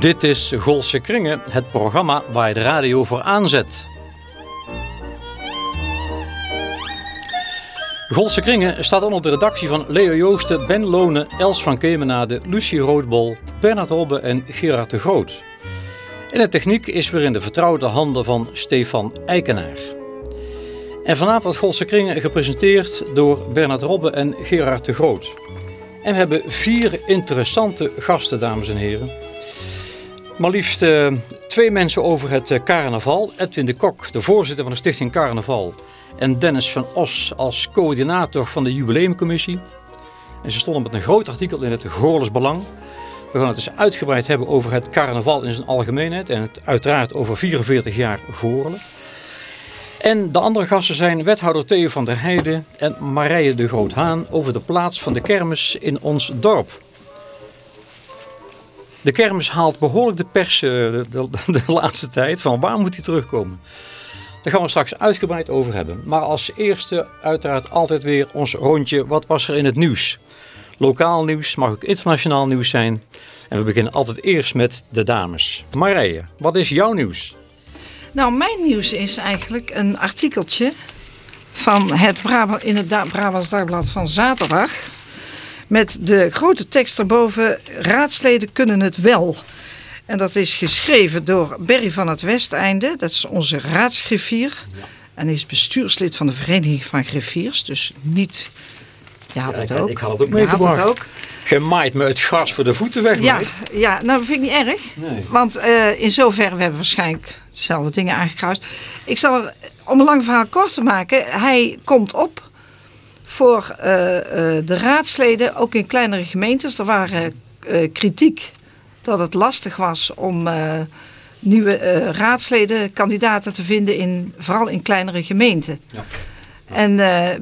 Dit is Golse Kringen, het programma waar je de radio voor aanzet. Golse Kringen staat onder de redactie van Leo Joosten, Ben Lonen, Els van Kemenade, Lucie Roodbol, Bernard Robbe en Gerard de Groot. En de techniek is weer in de vertrouwde handen van Stefan Eikenaar. En vanavond Golse Kringen gepresenteerd door Bernard Robbe en Gerard de Groot. En we hebben vier interessante gasten, dames en heren. Maar liefst uh, twee mensen over het uh, carnaval. Edwin de Kok, de voorzitter van de stichting Carnaval. En Dennis van Os als coördinator van de jubileumcommissie. En ze stonden met een groot artikel in het Goorles Belang. We gaan het dus uitgebreid hebben over het carnaval in zijn algemeenheid. En het uiteraard over 44 jaar Goorlen. En de andere gasten zijn wethouder Theo van der Heijden en Marije de Groothaan over de plaats van de kermis in ons dorp. De kermis haalt behoorlijk de pers de, de, de, laatste tijd. Van waar moet hij terugkomen? Daar gaan we straks uitgebreid over hebben. Maar als eerste uiteraard altijd weer ons rondje. Wat was er in het nieuws? Lokaal nieuws, mag ook internationaal nieuws zijn. En we beginnen altijd eerst met de dames. Marije, wat is jouw nieuws? Nou, mijn nieuws is eigenlijk een artikeltje van het Brabant, in het Brabants Dagblad van zaterdag. Met de grote tekst erboven, raadsleden kunnen het wel. En dat is geschreven door Berry van het Westeinde, dat is onze raadsgriffier. Ja. En is bestuurslid van de Vereniging van Griffiers, dus niet... Je had het ja, ook. Ik had het ook meegebracht. het ook. Gemaaid me het gras voor de voeten weg. Ja, ja, nou dat vind ik niet erg. Nee. Want uh, in zoverre, we hebben waarschijnlijk dezelfde dingen aangekruist. Ik zal er, om een lang verhaal kort te maken, hij komt op voor uh, uh, de raadsleden, ook in kleinere gemeentes. Er waren kritiek dat het lastig was om nieuwe raadsleden, kandidaten te vinden, in, vooral in kleinere gemeenten. Ja. En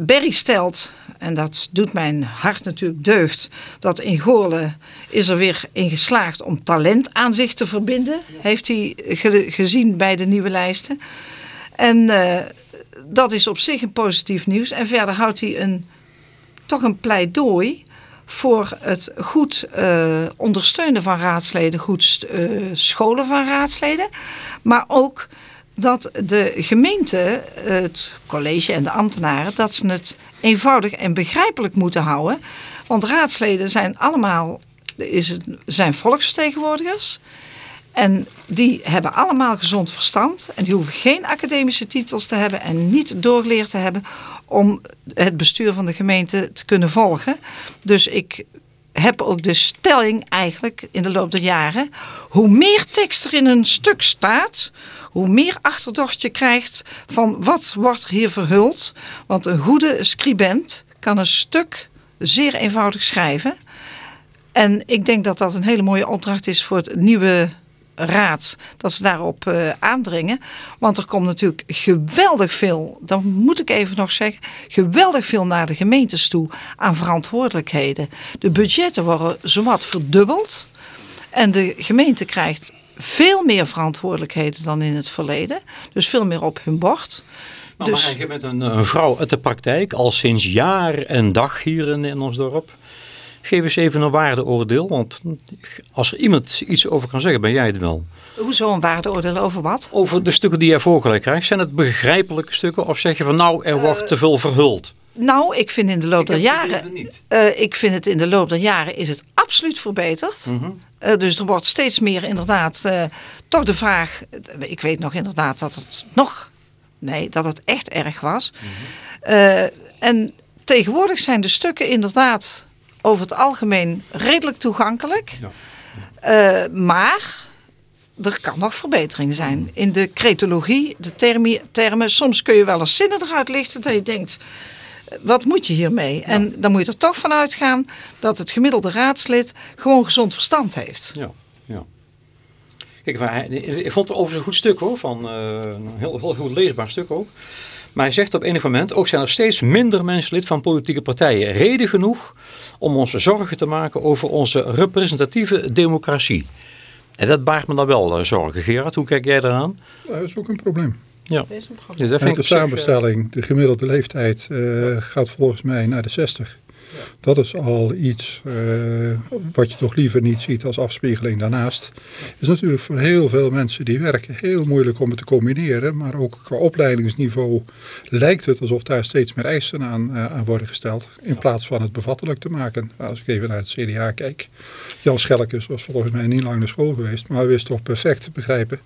Berry stelt en dat doet mijn hart natuurlijk deugd, dat in Goorlen is er weer in geslaagd om talent aan zich te verbinden. Heeft hij ge gezien bij de nieuwe lijsten. En uh, dat is op zich een positief nieuws. En verder houdt hij een, toch een pleidooi voor het goed uh, ondersteunen van raadsleden, goed uh, scholen van raadsleden. Maar ook dat de gemeente, het college en de ambtenaren, dat ze het eenvoudig en begrijpelijk moeten houden. Want raadsleden zijn allemaal is het, zijn volksvertegenwoordigers. En die hebben allemaal gezond verstand. En die hoeven geen academische titels te hebben en niet doorgeleerd te hebben om het bestuur van de gemeente te kunnen volgen. Dus ik heb ook de stelling eigenlijk in de loop der jaren. Hoe meer tekst er in een stuk staat, hoe meer achterdocht je krijgt van wat wordt er hier verhuld. Want een goede scribent kan een stuk zeer eenvoudig schrijven. En ik denk dat dat een hele mooie opdracht is voor het nieuwe raad. Dat ze daarop uh, aandringen. Want er komt natuurlijk geweldig veel, dat moet ik even nog zeggen, geweldig veel naar de gemeentes toe aan verantwoordelijkheden. De budgetten worden zowat verdubbeld. En de gemeente krijgt veel meer verantwoordelijkheden dan in het verleden. Dus veel meer op hun bord. Nou, dus... maar je bent een, een, vrouw uit de praktijk, al sinds jaar en dag hier in, in ons dorp. Geef eens even een waardeoordeel, want als er iemand iets over kan zeggen, ben jij het wel. Hoezo een waardeoordeel over wat? Over de stukken die jij voorgelegd krijgt. Zijn het begrijpelijke stukken of zeg je van nou, er wordt uh, te veel verhuld? Nou, ik vind in de loop der jaren, uh, ik vind het in de loop der jaren is het absoluut verbeterd. Mm -hmm. uh, dus er wordt steeds meer inderdaad uh, toch de vraag. Ik weet nog inderdaad dat het nog, nee, dat het echt erg was. Mhm. Mm -hmm. en tegenwoordig zijn de stukken inderdaad over het algemeen redelijk toegankelijk. Ja. maar er kan nog verbetering zijn. In de cretologie, de termi, termen, soms kun je wel eens zinnen eruit lichten dat je denkt wat moet je hiermee? Ja. En dan moet je er toch van uitgaan dat het gemiddelde raadslid gewoon gezond verstand heeft. Ja, ja. Kijk, maar hij, ik vond het overigens een goed stuk hoor, van, uh, een heel, heel goed leesbaar stuk ook. Maar hij zegt op enig moment, ook zijn er steeds minder mensen lid van politieke partijen. Reden genoeg om ons zorgen te maken over onze representatieve democratie. En dat baart me dan wel uh, zorgen. Gerard, hoe kijk jij daaraan? Dat is ook een probleem. Ja. Dat is een Ja, dat vind ik de zich, samenstelling, de gemiddelde leeftijd uh, gaat volgens mij naar de 60. Dat is al iets uh, wat je toch liever niet ziet als afspiegeling daarnaast. Het is natuurlijk voor heel veel mensen die werken heel moeilijk om het te combineren. Maar ook qua opleidingsniveau lijkt het alsof daar steeds meer eisen aan, uh, aan worden gesteld. In plaats van het bevattelijk te maken. Als ik even naar het CDA kijk. Jan Schelkes was volgens mij niet lang naar school geweest. Maar hij wist toch perfect te begrijpen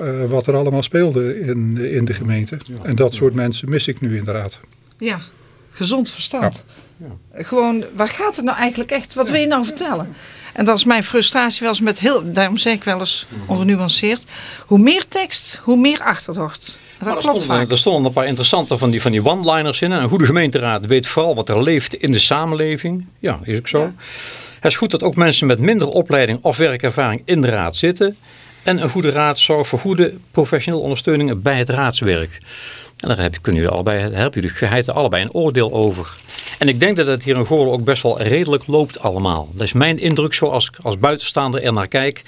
uh, wat er allemaal speelde in, in de gemeente. En dat soort mensen mis ik nu inderdaad. Ja, gezond verstand. Ja. Gewoon, waar gaat het nou eigenlijk echt? Wat wil je nou vertellen? En dat is mijn frustratie wel eens met heel, daarom zeg ik wel eens ongenuanceerd. Hoe meer tekst, hoe meer achterdocht. Dat klopt er, stonden, er stonden een paar interessante van die, van die one-liners in. Een goede gemeenteraad weet vooral wat er leeft in de samenleving. Ja, is ook zo. Ja. Het is goed dat ook mensen met minder opleiding of werkervaring in de raad zitten. En een goede raad zorgt voor goede professionele ondersteuning bij het raadswerk. En daar heb, kunnen jullie allebei, hebben jullie geheid allebei een oordeel over. En ik denk dat het hier in Goorlen ook best wel redelijk loopt allemaal. Dat is mijn indruk zoals ik als buitenstaander er naar kijk.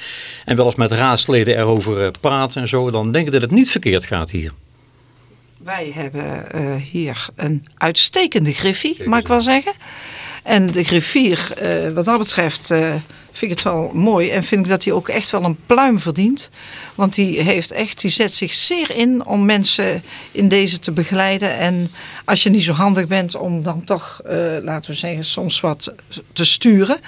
En wel eens met raadsleden erover praten en zo. Dan denk ik dat het niet verkeerd gaat hier. Wij hebben uh, hier een uitstekende griffie, mag ik wel zeggen. En de griffier, uh, wat dat betreft, uh, vind ik het wel mooi. En vind ik dat hij ook echt wel een pluim verdient. Want die, heeft echt, die zet zich zeer in om mensen in deze te begeleiden. En als je niet zo handig bent om dan toch, uh, laten we zeggen, soms wat te sturen.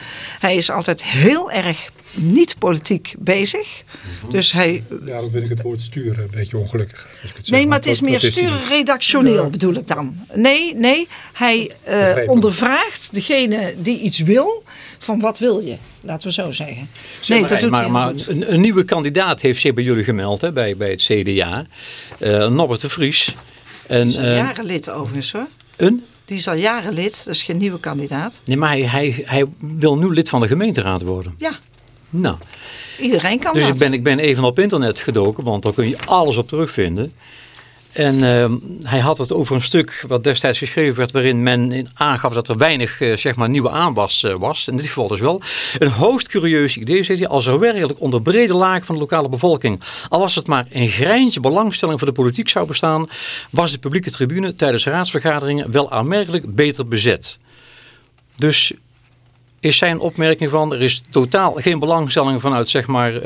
Hij is altijd heel erg niet politiek bezig. Mhm. Dus hij... Ja, dan vind ik het woord sturen een beetje ongelukkig. Als ik het nee, zeg. maar het is dat- meer dat sturen redactioneel Ja. bedoel ik dan. Nee, nee, hij eh, ondervraagt degene die iets wil van wat wil je, laten we zo zeggen. Nee, dat doet maar, maar een, een nieuwe kandidaat heeft zich bij jullie gemeld hè, bij, bij het CDA. Eh Norbert de Vries. En, Die is al eh, jaren lid overigens hoor. een? Die is al jaren lid, dus geen nieuwe kandidaat. Nee, maar hij, hij, hij wil nu lid van de gemeenteraad worden. Ja, Nou, iedereen kan dus dat. ik ben, ik ben even op internet gedoken, want daar kun je alles op terugvinden. En ehm, hij had het over een stuk wat destijds geschreven werd, waarin men aangaf dat er weinig eh, zeg maar, nieuwe aanwas eh, was. In dit geval dus wel. Een hoogst curieus idee, zegt hij, als er werkelijk onder brede laag van de lokale bevolking, al was het maar een greintje belangstelling voor de politiek zou bestaan, was de publieke tribune tijdens raadsvergaderingen wel aanmerkelijk beter bezet. Dus is zijn opmerking van er is totaal geen belangstelling vanuit zeg maar eh,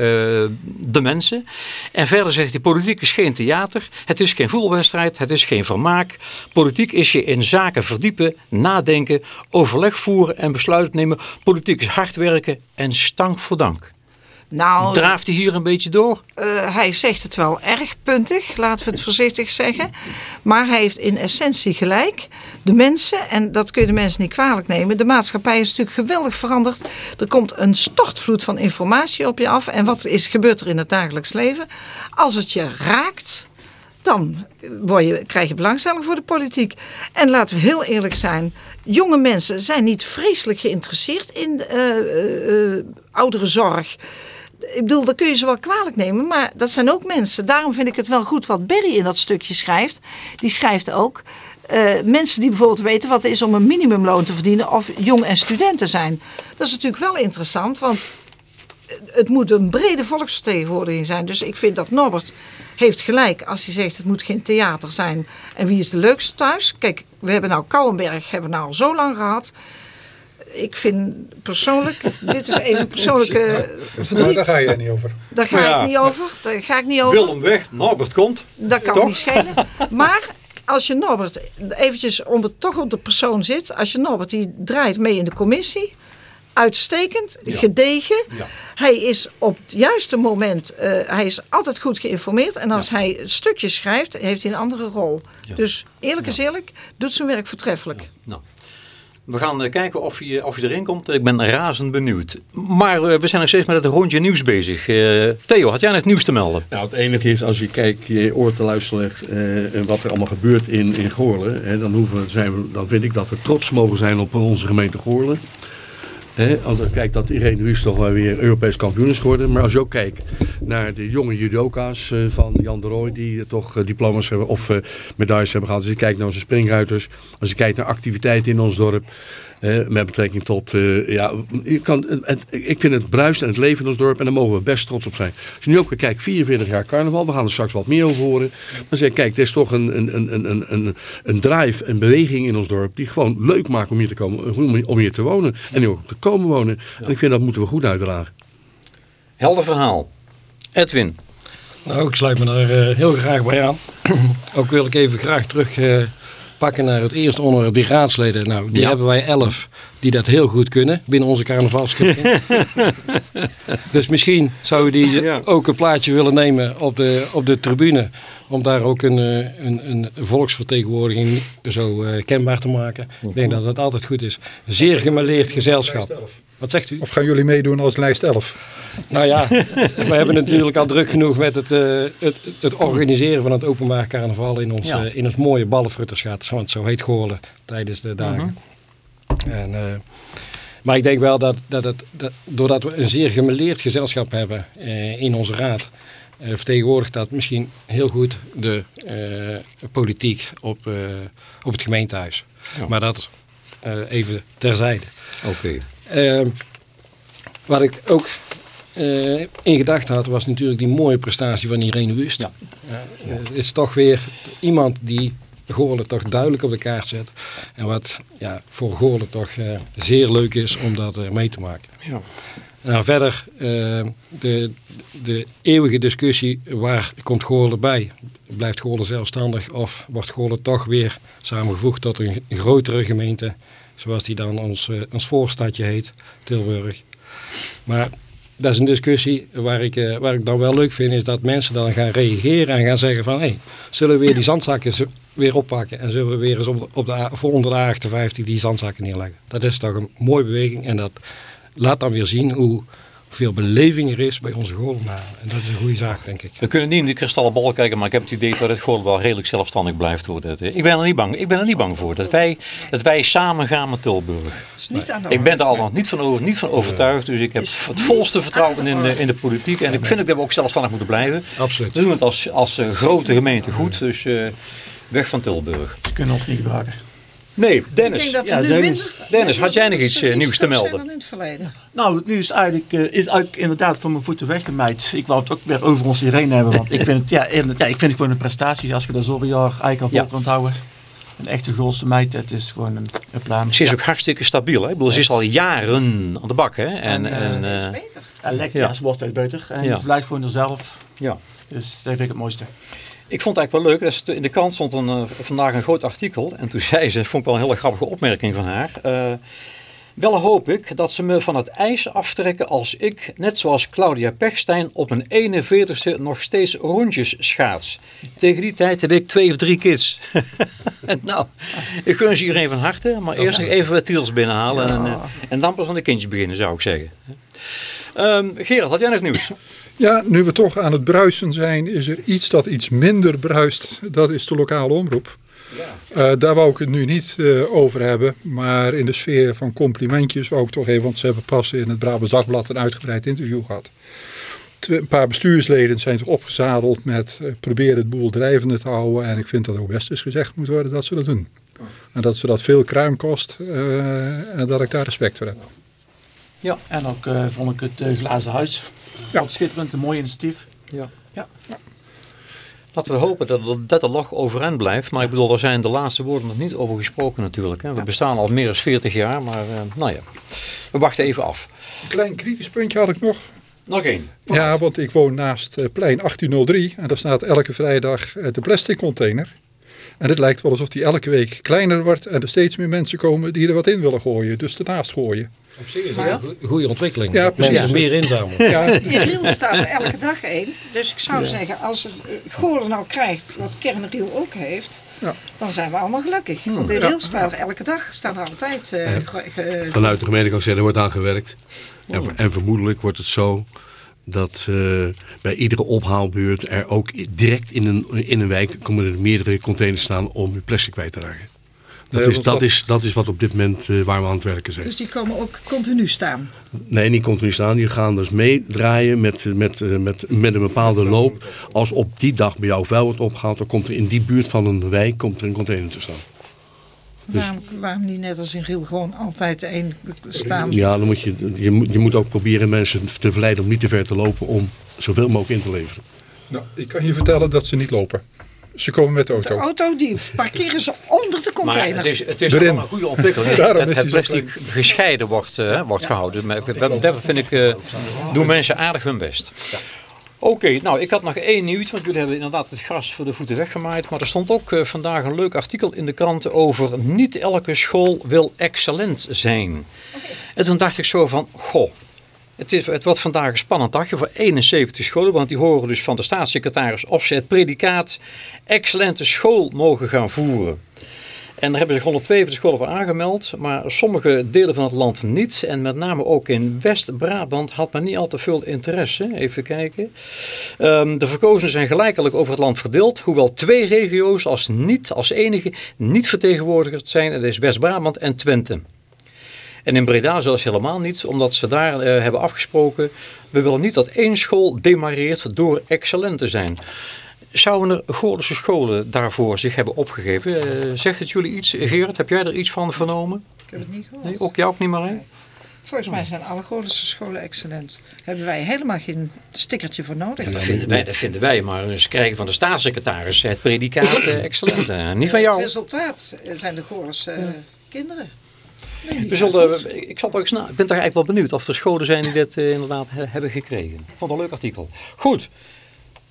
de mensen. En verder zegt hij politiek is geen theater, het is geen voetbalwedstrijd, het is geen vermaak. Politiek is je in zaken verdiepen, nadenken, overleg voeren en besluiten nemen. Politiek is hard werken en stank voor dank. Nou, Draaft hij hier een beetje door? eh, hij zegt het wel erg puntig, laten we het voorzichtig zeggen. Maar hij heeft in essentie gelijk. De mensen, en dat kun je de mensen niet kwalijk nemen, de maatschappij is natuurlijk geweldig veranderd. Er komt een stortvloed van informatie op je af. En wat is, gebeurt er in het dagelijks leven? Als het je raakt, dan word je, krijg je belangstelling voor de politiek. En laten we heel eerlijk zijn, jonge mensen zijn niet vreselijk geïnteresseerd in eh eh, eh, ouderenzorg. Ik bedoel, dat kun je ze wel kwalijk nemen, maar dat zijn ook mensen. Daarom vind ik het wel goed wat Berry in dat stukje schrijft. Die schrijft ook, eh, mensen die bijvoorbeeld weten wat het is om een minimumloon te verdienen of jong en studenten zijn. Dat is natuurlijk wel interessant, want het moet een brede volksvertegenwoordiging zijn. Dus ik vind dat Norbert heeft gelijk als hij zegt het moet geen theater zijn. En wie is de leukste thuis? Kijk, we hebben nou Kouwenberg hebben we nou al zo lang gehad. Ik vind persoonlijk, dit is even persoonlijke Maar verdriet. daar ga je er niet over. Daar ga Ja. ik niet over. Daar ga ik niet over. Willem weg, Norbert komt. Dat kan Toch? niet schelen. Maar als je Norbert, eventjes om het toch op de persoon zit. Als je Norbert, die draait mee in de commissie. Uitstekend, gedegen. Ja. Hij is op het juiste moment, eh, hij is altijd goed geïnformeerd. En als hij stukjes schrijft, heeft hij een andere rol. Ja. Dus eerlijk is eerlijk, doet zijn werk voortreffelijk. Nou, we gaan eh, kijken of hij, of hij erin komt. Ik ben razend benieuwd. Maar eh, we zijn nog steeds met het rondje nieuws bezig. Eh, Theo, had jij nog het nieuws te melden? Nou, het enige is als je kijkt, je oor te luisteren legt en wat er allemaal gebeurt in, in Goorlen, hè, dan, hoeven, zijn we, dan vind ik dat we trots mogen zijn op onze gemeente Goorlen. Kijkt dat Irene Ruus toch wel weer Europees kampioen is geworden. Maar als je ook kijkt naar de jonge judoka's eh, van Jan de Rooij, die toch eh, diploma's hebben of eh, medailles hebben gehad. Als je kijkt naar onze springruiters, als je kijkt naar activiteiten in ons dorp. Eh, met betrekking tot, eh, ja, je kan, het- ik vind het bruist en het leven in ons dorp en daar mogen we best trots op zijn. Als je nu ook weer kijkt, 44 jaar carnaval, we gaan er straks wat meer over horen. Dan zeg ik, kijk, er is toch een, een, een, een, een, een drive, een beweging in ons dorp die gewoon leuk maakt om hier te komen, om- om hier te wonen en ook te komen wonen. En ik vind dat moeten we goed uitdragen. Helder verhaal. Edwin. Nou, ik sluit me daar eh, heel graag bij aan. Ook wil ik even graag terug eh, pakken naar het eerste onderwerp, die raadsleden. Nou, die Ja. hebben wij elf die dat heel goed kunnen binnen onze carnavalstichting. dus misschien zouden die Ja. ook een plaatje willen nemen op de, op de tribune. Om daar ook een, eh, een, een volksvertegenwoordiging zo eh, kenbaar te maken. Ik denk dat dat altijd goed is. Zeer gemaleerd gezelschap. Wat zegt u? Of gaan jullie meedoen als lijst 11? Nou ja, we hebben natuurlijk al druk genoeg met het, eh, het, het organiseren van het openbaar carnaval in ons, Ja. eh, in ons mooie ballenfrutterschat, want zo heet Goorlen tijdens de dagen. en, eh, maar ik denk wel dat, dat, het, dat doordat we een zeer gemeleerd gezelschap hebben eh, in onze raad, eh, vertegenwoordigt dat misschien heel goed de eh, politiek op, eh, op het gemeentehuis. Ja. Maar dat eh, even terzijde. Oké. Ehm, wat ik ook eh, in gedachten had, was natuurlijk die mooie prestatie van Irene Wust. Ja. Eh, het is toch weer iemand die Goorlen toch duidelijk op de kaart zet. En wat ja, voor Goorlen toch eh, zeer leuk is om dat mee te maken. Ja. Nou, verder de, de eeuwige discussie, waar komt Goorlen bij? Blijft Goorlen zelfstandig of wordt Goorlen toch weer samengevoegd tot een grotere gemeente, zoals die dan ons, eh, ons voorstadje heet, Tilburg. Maar dat is een discussie waar ik, eh, waar ik dan wel leuk vind, is dat mensen dan gaan reageren en gaan zeggen van, hé, zullen we weer die zandzakken weer oppakken en zullen we weer eens op de, op de, voor onder de A58 die zandzakken neerleggen. Dat is toch een mooie beweging en dat laat dan weer zien hoe veel beleving er is bij onze Goorlenaren. En dat is een goede zaak, denk ik. We kunnen niet in die kristallen bal kijken, maar ik heb het idee dat het gewoon wel redelijk zelfstandig blijft worden. Ik ben er niet bang. Ik ben er niet bang voor. Dat wij, dat wij samen gaan met Tilburg. Dat is niet aan de Ik ben er al nog niet van, over, niet van overtuigd. Dus ik heb het volste vertrouwen in de, in de politiek. En ik vind ook dat we ook zelfstandig moeten blijven. Absoluut. We doen het als, als eh, grote gemeente goed. Dus eh, weg van Tilburg. Ze kunnen ons niet gebruiken. Nee, Ik Dennis. denk dat Ja, nu Dennis. minder... Dennis, had jij nog iets, eh, nieuws te melden? dan in het verleden. Nou, het nieuws eigenlijk, eh, is eigenlijk inderdaad van mijn voeten weggemaaid. Ik wou het ook weer over ons Irene hebben, want ik vind het, ja, eerlijk- ja, ik vind het gewoon een prestatie als je dat zoveel jaar eigenlijk al Ja. vol kunt houden. Een echte Goolse meid, het is gewoon een, een plan. Ze is ook hartstikke stabiel. Hè? Ik bedoel, ze is al jaren aan de bak. Hè? En, En, eh, en, Steeds eh, beter. Ja, lekker, Ja. ja. ze wordt steeds beter. En Ja. ze blijft gewoon er zelf. ja. Dus dat vind ik het mooiste. Ik vond het eigenlijk wel leuk. In de krant stond een, eh, vandaag een groot artikel. En toen zei ze, vond ik wel een hele grappige opmerking van haar. eh, wel hoop ik dat ze me van het ijs aftrekken als ik, net zoals Claudia Pechstein, op mijn 41ste nog steeds rondjes schaats. Tegen die tijd heb ik twee of drie kids. Nou, ik gun ze iedereen van harte. Maar eerst nog even wat titels binnenhalen. En, eh, en dan pas aan de kindjes beginnen, zou ik zeggen. Ehm Gerard, had jij nog nieuws? Ja, nu we toch aan het bruisen zijn, is er iets dat iets minder bruist. Dat is de lokale omroep. Eh, daar wou ik het nu niet eh, over hebben. Maar in de sfeer van complimentjes wou ik toch even, want ze hebben pas in het Brabants Dagblad een uitgebreid interview gehad. Twee- Een paar bestuursleden zijn toch opgezadeld met eh, proberen het boel drijvende te houden. En ik vind dat ook best eens gezegd moet worden dat ze dat doen. En dat ze dat veel kruim kost en dat ik daar respect voor heb. En ook vond ik het glazen huis. Ja. Schitterend, een mooi initiatief. Laten we hopen dat, dat de lach overeind blijft. Maar ik bedoel, daar zijn de laatste woorden nog niet over gesproken natuurlijk. Hè. We bestaan al meer dan 40 jaar, maar eh, nou ja, we wachten even af. Een klein kritisch puntje had ik nog. Nog één. Ja, want ik woon naast eh, plein 1803 en daar staat elke vrijdag eh, de plastic container. En het lijkt wel alsof die elke week kleiner wordt en er steeds meer mensen komen die er wat in willen gooien. Dus ernaast gooien. Op zich is dat een goe- goede ontwikkeling. Ja, dat precies. Mensen meer inzamelen. Ja, In Riel staat er elke dag één. Dus ik zou zeggen, als eh, Goorlen nou krijgt wat Kernriel ook heeft, Ja. dan zijn we allemaal gelukkig. Want in Riel staat er elke dag, staan er altijd... eh, ge- Vanuit de gemeente kan ik zeggen, er wordt aan gewerkt. En, en vermoedelijk wordt het zo dat eh, bij iedere ophaalbeurt er ook direct in een, in een wijk komen er meerdere containers staan om je plastic kwijt te raken. Dat, Nee, is, dat, wat- is, dat is wat op dit moment eh, waar we aan het werken zijn. Dus die komen ook continu staan. Nee, niet continu staan. Die gaan dus meedraaien met, met, eh, met, met een bepaalde loop. Als op die dag bij jou vuil wordt opgehaald, dan komt er in die buurt van een wijk komt er een container te staan. Dus- Waarom, waarom niet net als in Riel gewoon altijd één staan? Ja, dan moet je, je, moet, je moet ook proberen mensen te verleiden om niet te ver te lopen om zoveel mogelijk in te leveren. Nou, ik kan je vertellen dat ze niet lopen. Ze komen met de De auto. auto die parkeren ze onder de Maar container. het is, het is een goede ontwikkeling. Daarom dat is het plastic gescheiden wordt, eh, wordt gehouden. Maar dat, dat vind ik, eh, doen mensen aardig hun best. Oké, nou ik had nog één nieuws, want jullie hebben inderdaad het gras voor de voeten weggemaaid. Maar er stond ook eh, vandaag een leuk artikel in de krant over niet elke school wil excellent zijn. En toen dacht ik zo van, goh, het, is, het wordt vandaag een spannend dagje voor 71 scholen, want die horen dus van de staatssecretaris of ze het predicaat excellente school mogen gaan voeren. En daar hebben zich 142 scholen voor aangemeld, maar sommige delen van het land niet. En met name ook in West-Brabant had men niet al te veel interesse. Even kijken. Ehm, de verkozenen zijn gelijkelijk over het land verdeeld, hoewel twee regio's als, niet, als enige niet vertegenwoordigd zijn. Dat is West-Brabant en Twente. En in Breda zelfs helemaal niet, omdat ze daar eh, hebben afgesproken... we willen niet dat één school demareert door excellent te zijn. Zouden er Goorlense scholen daarvoor zich hebben opgegeven? Eh, zegt het jullie iets? Gerard, heb jij er iets van vernomen? Ik heb het niet gehoord. Nee, ook jou ook niet, Marij? Volgens mij zijn alle Goorlense scholen excellent. Hebben wij helemaal geen stickertje voor nodig. Dat vinden wij, dat vinden wij maar ze krijgen van de staatssecretaris het predicaat eh, excellent. eh, niet van jou. Het resultaat zijn de Goorlense eh, kinderen. Nee, We zullen, goed. ik, eens na, ik ben toch eigenlijk wel benieuwd of er scholen zijn die dit eh, inderdaad he- hebben gekregen. Ik vond het een leuk artikel. Goed,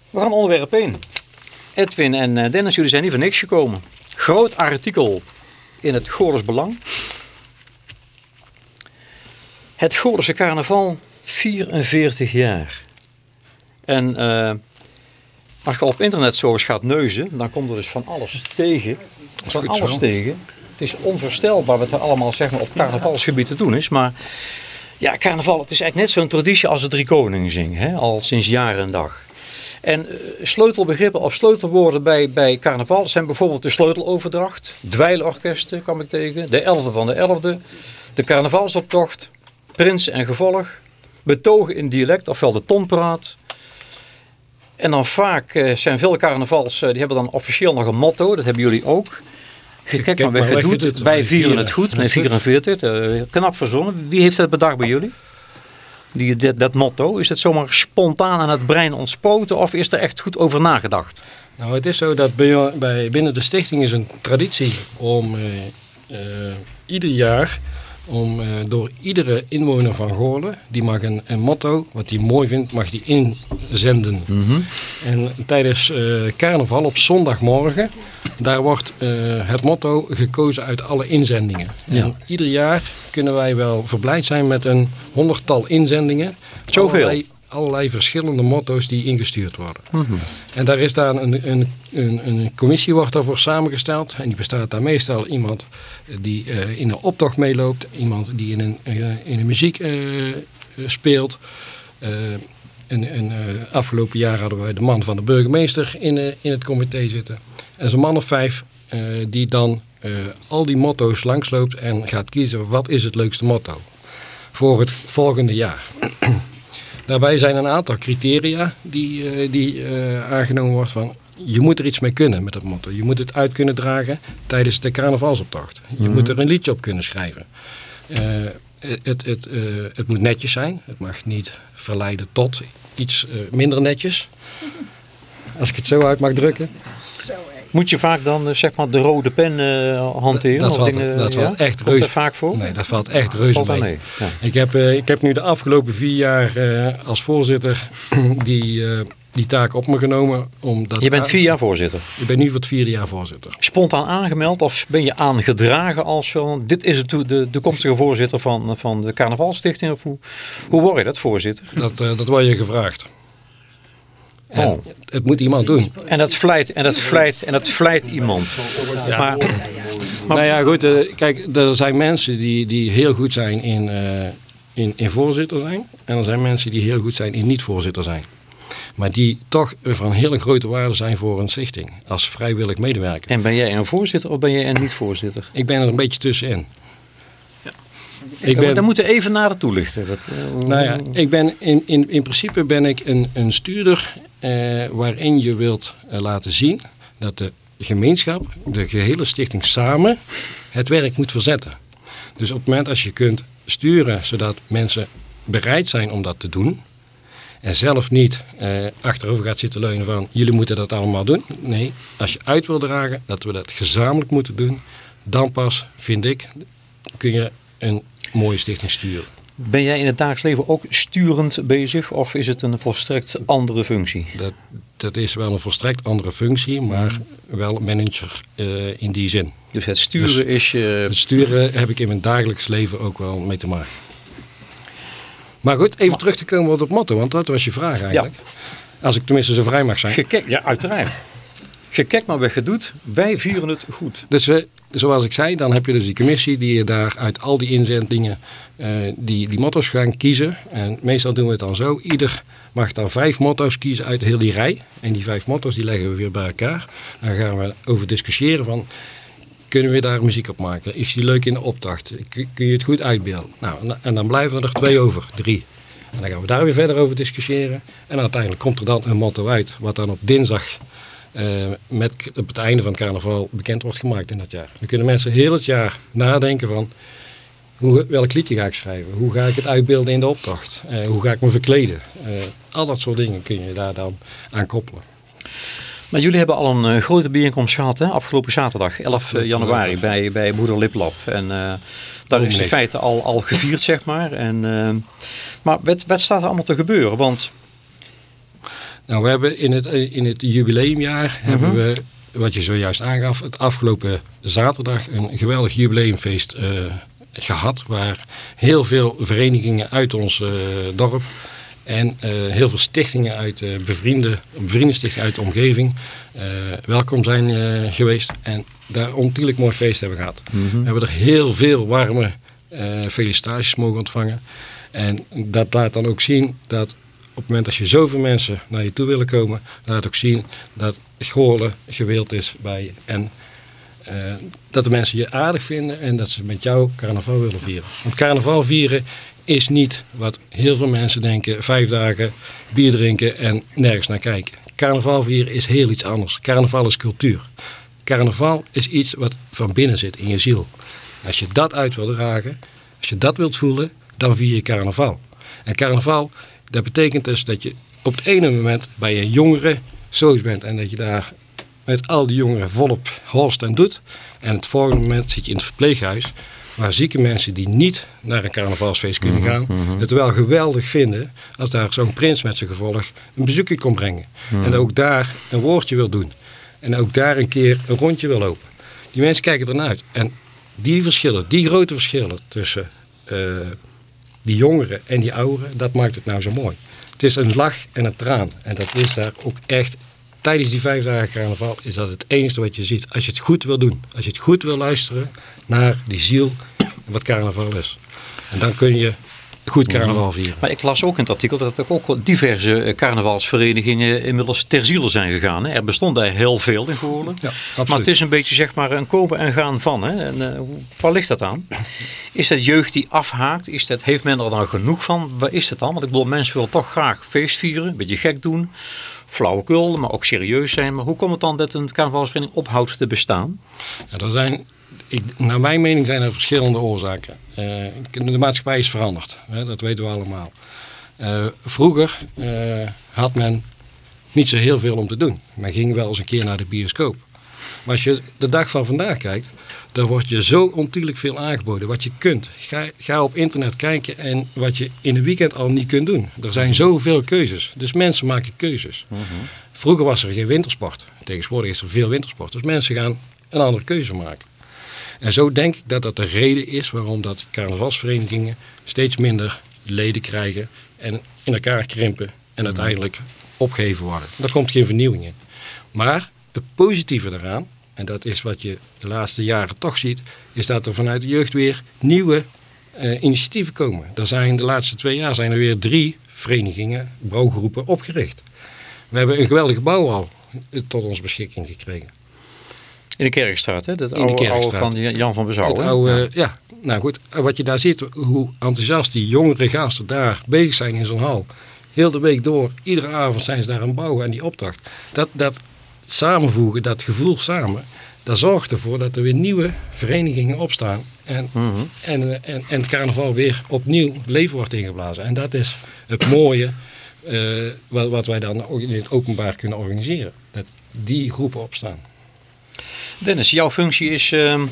we gaan onderwerp 1. Edwin en eh, Dennis, jullie zijn niet voor niks gekomen. Groot artikel in het Goorles Belang. Het Goorlense carnaval 44 jaar. En eh, als je op internet zo eens gaat neuzen, dan komt er dus van alles tegen. Van alles zo. tegen. Het is onvoorstelbaar wat er allemaal zeg maar, op carnavalsgebied te doen is. Maar ja, carnaval, het is eigenlijk net zo'n traditie als het Drie Koningen zingen. Hè? Al sinds jaren en dag. En eh, sleutelbegrippen of sleutelwoorden bij, bij carnaval zijn bijvoorbeeld de sleuteloverdracht, dweilorkesten kwam ik tegen, de elfde van de elfde, de carnavalsoptocht, prins en gevolg, betogen in dialect, ofwel de tonpraat. En dan vaak eh, zijn veel carnavals, eh, die hebben dan officieel nog een motto, dat hebben jullie ook. Kijk, maar, weg het wij vieren het goed, met het. 44, eh, knap verzonnen. Wie heeft dat bedacht bij jullie? Die, dat, dat motto, is het zomaar spontaan aan het brein ontspoten of is er echt goed over nagedacht? Nou, het is zo dat bij, bij, binnen de stichting is een traditie om eh, eh, ieder jaar, om, eh, door iedere inwoner van Goorlen, die mag een, een motto, wat hij mooi vindt, mag die inzenden. En tijdens eh, carnaval op zondagmorgen, daar wordt eh, het motto gekozen uit alle inzendingen. Ja. En ieder jaar kunnen wij wel verblijd zijn met een honderdtal inzendingen. Zoveel? Allerlei, verschillende motto's die ingestuurd worden. En daar is dan een, een, een, een commissie wordt daarvoor samengesteld. En die bestaat daar meestal iemand die eh, in een optocht meeloopt. Iemand die in een, eh, in een muziek eh, speelt. En, en, afgelopen jaar hadden wij de man van de burgemeester in, in het comité zitten. En zo'n man of vijf die dan al die motto's langsloopt en gaat kiezen wat is het leukste motto voor het volgende jaar. Daarbij zijn een aantal criteria die, eh, die eh, aangenomen wordt van je moet er iets mee kunnen met het motto. Je moet het uit kunnen dragen tijdens de carnavalsoptocht. Je moet er een liedje op kunnen schrijven. Eh, het, het, eh, het moet netjes zijn. Het mag niet verleiden tot iets eh, minder netjes. Als ik het zo uit mag drukken. Zo. Moet je vaak dan eh, zeg maar de rode pen eh, hanteren? Dat of valt- dingen, dat ja? valt echt reuze- vaak voor? Nee, dat valt echt reuze Valt mee. mee. Ja. Ik heb, eh, ik heb nu de afgelopen vier jaar als voorzitter die, die taak op me genomen. Omdat Je bent vier jaar voorzitter. Ik ben nu voor het vierde jaar voorzitter. Spontaan aangemeld of ben je aangedragen als van dit is het, de toekomstige voorzitter van, van de carnavalstichting? Of hoe, hoe word je dat voorzitter? Dat, dat wordt je gevraagd. En Oh. het moet iemand doen. En dat vlijt, en dat vlijt, en dat vlijt iemand. Maar, nou ja, goed. eh, kijk, er zijn mensen die, die heel goed zijn in, eh, in, in voorzitter zijn. En er zijn mensen die heel goed zijn in niet voorzitter zijn. maar die toch van hele grote waarde zijn voor een stichting als vrijwillig medewerker. En ben jij een voorzitter of ben jij een niet-voorzitter? Ik ben er een beetje tussenin. Ik ben, dan moeten we even nader toelichten. Dat, uh, nou ja, ik ben in, in, in principe ben ik een, een stuurder waarin je wilt uh, laten zien dat de gemeenschap, de gehele stichting samen, het werk moet verzetten. Dus op het moment als je kunt sturen zodat mensen bereid zijn om dat te doen, en zelf niet eh, achterover gaat zitten leunen van jullie moeten dat allemaal doen. Nee, als je uit wil dragen dat we dat gezamenlijk moeten doen, dan pas vind ik kun je een mooie stichting sturen. Ben jij in het dagelijks leven ook sturend bezig of is het een volstrekt andere functie? Dat, dat is wel een volstrekt andere functie, maar wel manager uh, in die zin. Dus het sturen dus is je... Het sturen heb ik in mijn dagelijks leven ook wel mee te maken. Maar goed, even terug te komen op het motto, want dat was je vraag eigenlijk. Ja. Als ik tenminste zo vrij mag zijn. Gekek, ja, uiteraard. Gekek maar wat je doet, wij vieren het goed. Dus we, zoals ik zei, dan heb je dus die commissie die je daar uit al die inzendingen uh, die, die motto's gaan kiezen. En meestal doen we het dan zo. Ieder mag dan vijf motto's kiezen uit heel die rij. En die vijf motto's die leggen we weer bij elkaar. Dan gaan we over discussiëren van kunnen we daar muziek op maken? Is die leuk in de opdracht? Kun je het goed uitbeelden? Nou, en dan blijven er twee over, drie. En dan gaan we daar weer verder over discussiëren. En uiteindelijk komt er dan een motto uit, wat dan op dinsdag met, op het einde van het carnaval bekend wordt gemaakt in dat jaar. Dan kunnen mensen heel het jaar nadenken van, hoe, welk liedje ga ik schrijven? Hoe ga ik het uitbeelden in de opdracht? Uh, hoe ga ik me verkleden? Uh, al dat soort dingen kun je daar dan aan koppelen. Maar jullie hebben al een uh, grote bijeenkomst gehad, hè? afgelopen zaterdag, 11 afgelopen januari, bij, bij Moeder Liplap. En daar is in feite al, al gevierd, zeg maar. En, maar wat, wat staat er allemaal te gebeuren? Want... Nou, we hebben in het, in het jubileumjaar, uh -huh. hebben we, wat je zojuist aangaf, het afgelopen zaterdag een geweldig jubileumfeest gehad. Waar heel veel verenigingen uit ons dorp en heel veel stichtingen uit bevriende, bevriendenstichtingen uit de omgeving welkom zijn geweest. En daar ontiegelijk mooi feest hebben gehad. -hmm. We hebben er heel veel warme felicitaties mogen ontvangen. En dat laat dan ook zien dat het moment dat je zoveel mensen naar je toe willen komen, laat ook zien dat Goorlen gewild is bij je. En dat de mensen je aardig vinden en dat ze met jou carnaval willen vieren. Want carnaval vieren is niet wat heel veel mensen denken, vijf dagen bier drinken en nergens naar kijken. Carnaval vieren is heel iets anders. Carnaval is cultuur. Carnaval is iets wat van binnen zit in je ziel. Als je dat uit wil dragen, als je dat wilt voelen, dan vier je carnaval. En carnaval, dat betekent dus dat je op het ene moment bij je jongeren zo bent en dat je daar met al die jongeren volop holst en doet. En het volgende moment zit je in het verpleeghuis waar zieke mensen die niet naar een carnavalsfeest kunnen gaan, mm -hmm. het wel geweldig vinden als daar zo'n prins met zijn gevolg een bezoekje komt brengen. Mm -hmm. En ook daar een woordje wil doen. En ook daar een keer een rondje wil lopen. Die mensen kijken ernaar uit. En die verschillen, die grote verschillen tussen uh, die jongeren en die ouderen, dat maakt het nou zo mooi. Het is een lach en een traan. En dat is daar ook echt tijdens die vijf dagen carnaval is dat het enige wat je ziet. Als je het goed wil doen, als je het goed wil luisteren naar die ziel wat carnaval is. En dan kun je goed carnaval vieren. Maar ik las ook in het artikel dat er ook diverse carnavalsverenigingen inmiddels ter ziele zijn gegaan. Hè. Er bestond daar heel veel in Goorlen. Ja, maar het is een beetje zeg maar een komen en gaan van. Hè. En, uh, waar ligt dat aan? Is dat jeugd die afhaakt? Is dat, heeft men er dan genoeg van? Waar is het dan? Want ik bedoel, mensen willen toch graag feest vieren, een beetje gek doen flauwekul, maar ook serieus zijn. Maar hoe komt het dan dat een carnavalsvereniging ophoudt te bestaan? Ja, er zijn, ik, naar mijn mening zijn er verschillende oorzaken. Uh, de maatschappij is veranderd, hè, dat weten we allemaal. Uh, vroeger uh, had men niet zo heel veel om te doen. Men ging wel eens een keer naar de bioscoop. Maar als je de dag van vandaag kijkt, dan wordt je zo ontiegelijk veel aangeboden. Wat je kunt. Ga, ga op internet kijken en wat je in een weekend al niet kunt doen. Er zijn zoveel keuzes. Dus mensen maken keuzes. -huh. Vroeger was er geen wintersport. Tegenwoordig is er veel wintersport. Dus mensen gaan een andere keuze maken. En zo denk ik dat dat de reden is waarom dat carnavalsverenigingen steeds minder leden krijgen en in elkaar krimpen en uiteindelijk opgeheven worden. Daar komt geen vernieuwing in. Maar het positieve daaraan en dat is wat je de laatste jaren toch ziet, is dat er vanuit de jeugd weer nieuwe uh, initiatieven komen. Er zijn de laatste twee jaar zijn er weer drie verenigingen, brouwgroepen opgericht. We hebben een geweldig gebouw al eh, tot onze beschikking gekregen. In de Kerkstraat, hè? Dat de oude, oude Kerkstraat. van Jan van Bezouw. Het hè? oude, ja. nou goed. Wat je daar ziet, hoe enthousiast die jongere gasten daar bezig zijn in zo'n hal. Heel de week door, iedere avond zijn ze daar aan het bouwen en die opdracht. Dat, dat samenvoegen, dat gevoel samen, dat zorgt ervoor dat er weer nieuwe verenigingen opstaan. En, Mhm. en, eh, en, en het carnaval weer opnieuw leven wordt ingeblazen. En dat is het mooie eh, wat, wat wij dan ook in het openbaar kunnen organiseren. Dat die groepen opstaan. Dennis, jouw functie is ehm,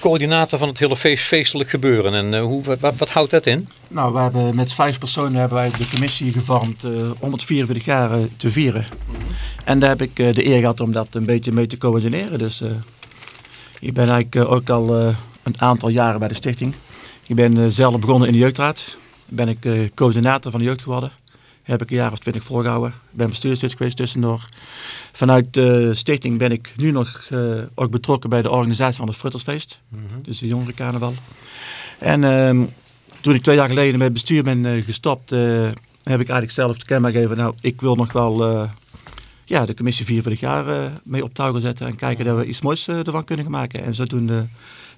coördinator van het hele feest, feestelijk gebeuren. En eh, hoe, wat, wat houdt dat in? Nou, we hebben met vijf personen hebben wij de commissie gevormd eh, om het 44 jaar te vieren. En daar heb ik eh, de eer gehad om dat een beetje mee te coördineren. Dus ik ben eigenlijk ook al een aantal jaren bij de stichting. Ik ben zelf begonnen in de jeugdraad. Ben ik coördinator van de jeugd geworden. Heb ik een jaar of twintig volgehouden. Ben bestuurslid geweest tussendoor. Vanuit de stichting ben ik nu nog eh, ook betrokken bij de organisatie van het Fruttelsfeest. Dus de jongerencarnaval. En ehm, toen ik twee jaar geleden met bestuur ben eh, gestopt, eh, heb ik eigenlijk zelf te kennen gegeven. Nou, ik wil nog wel ja, de commissie 44 jaar mee op touw gaan zetten en kijken dat we iets moois ervan kunnen maken. En zodoende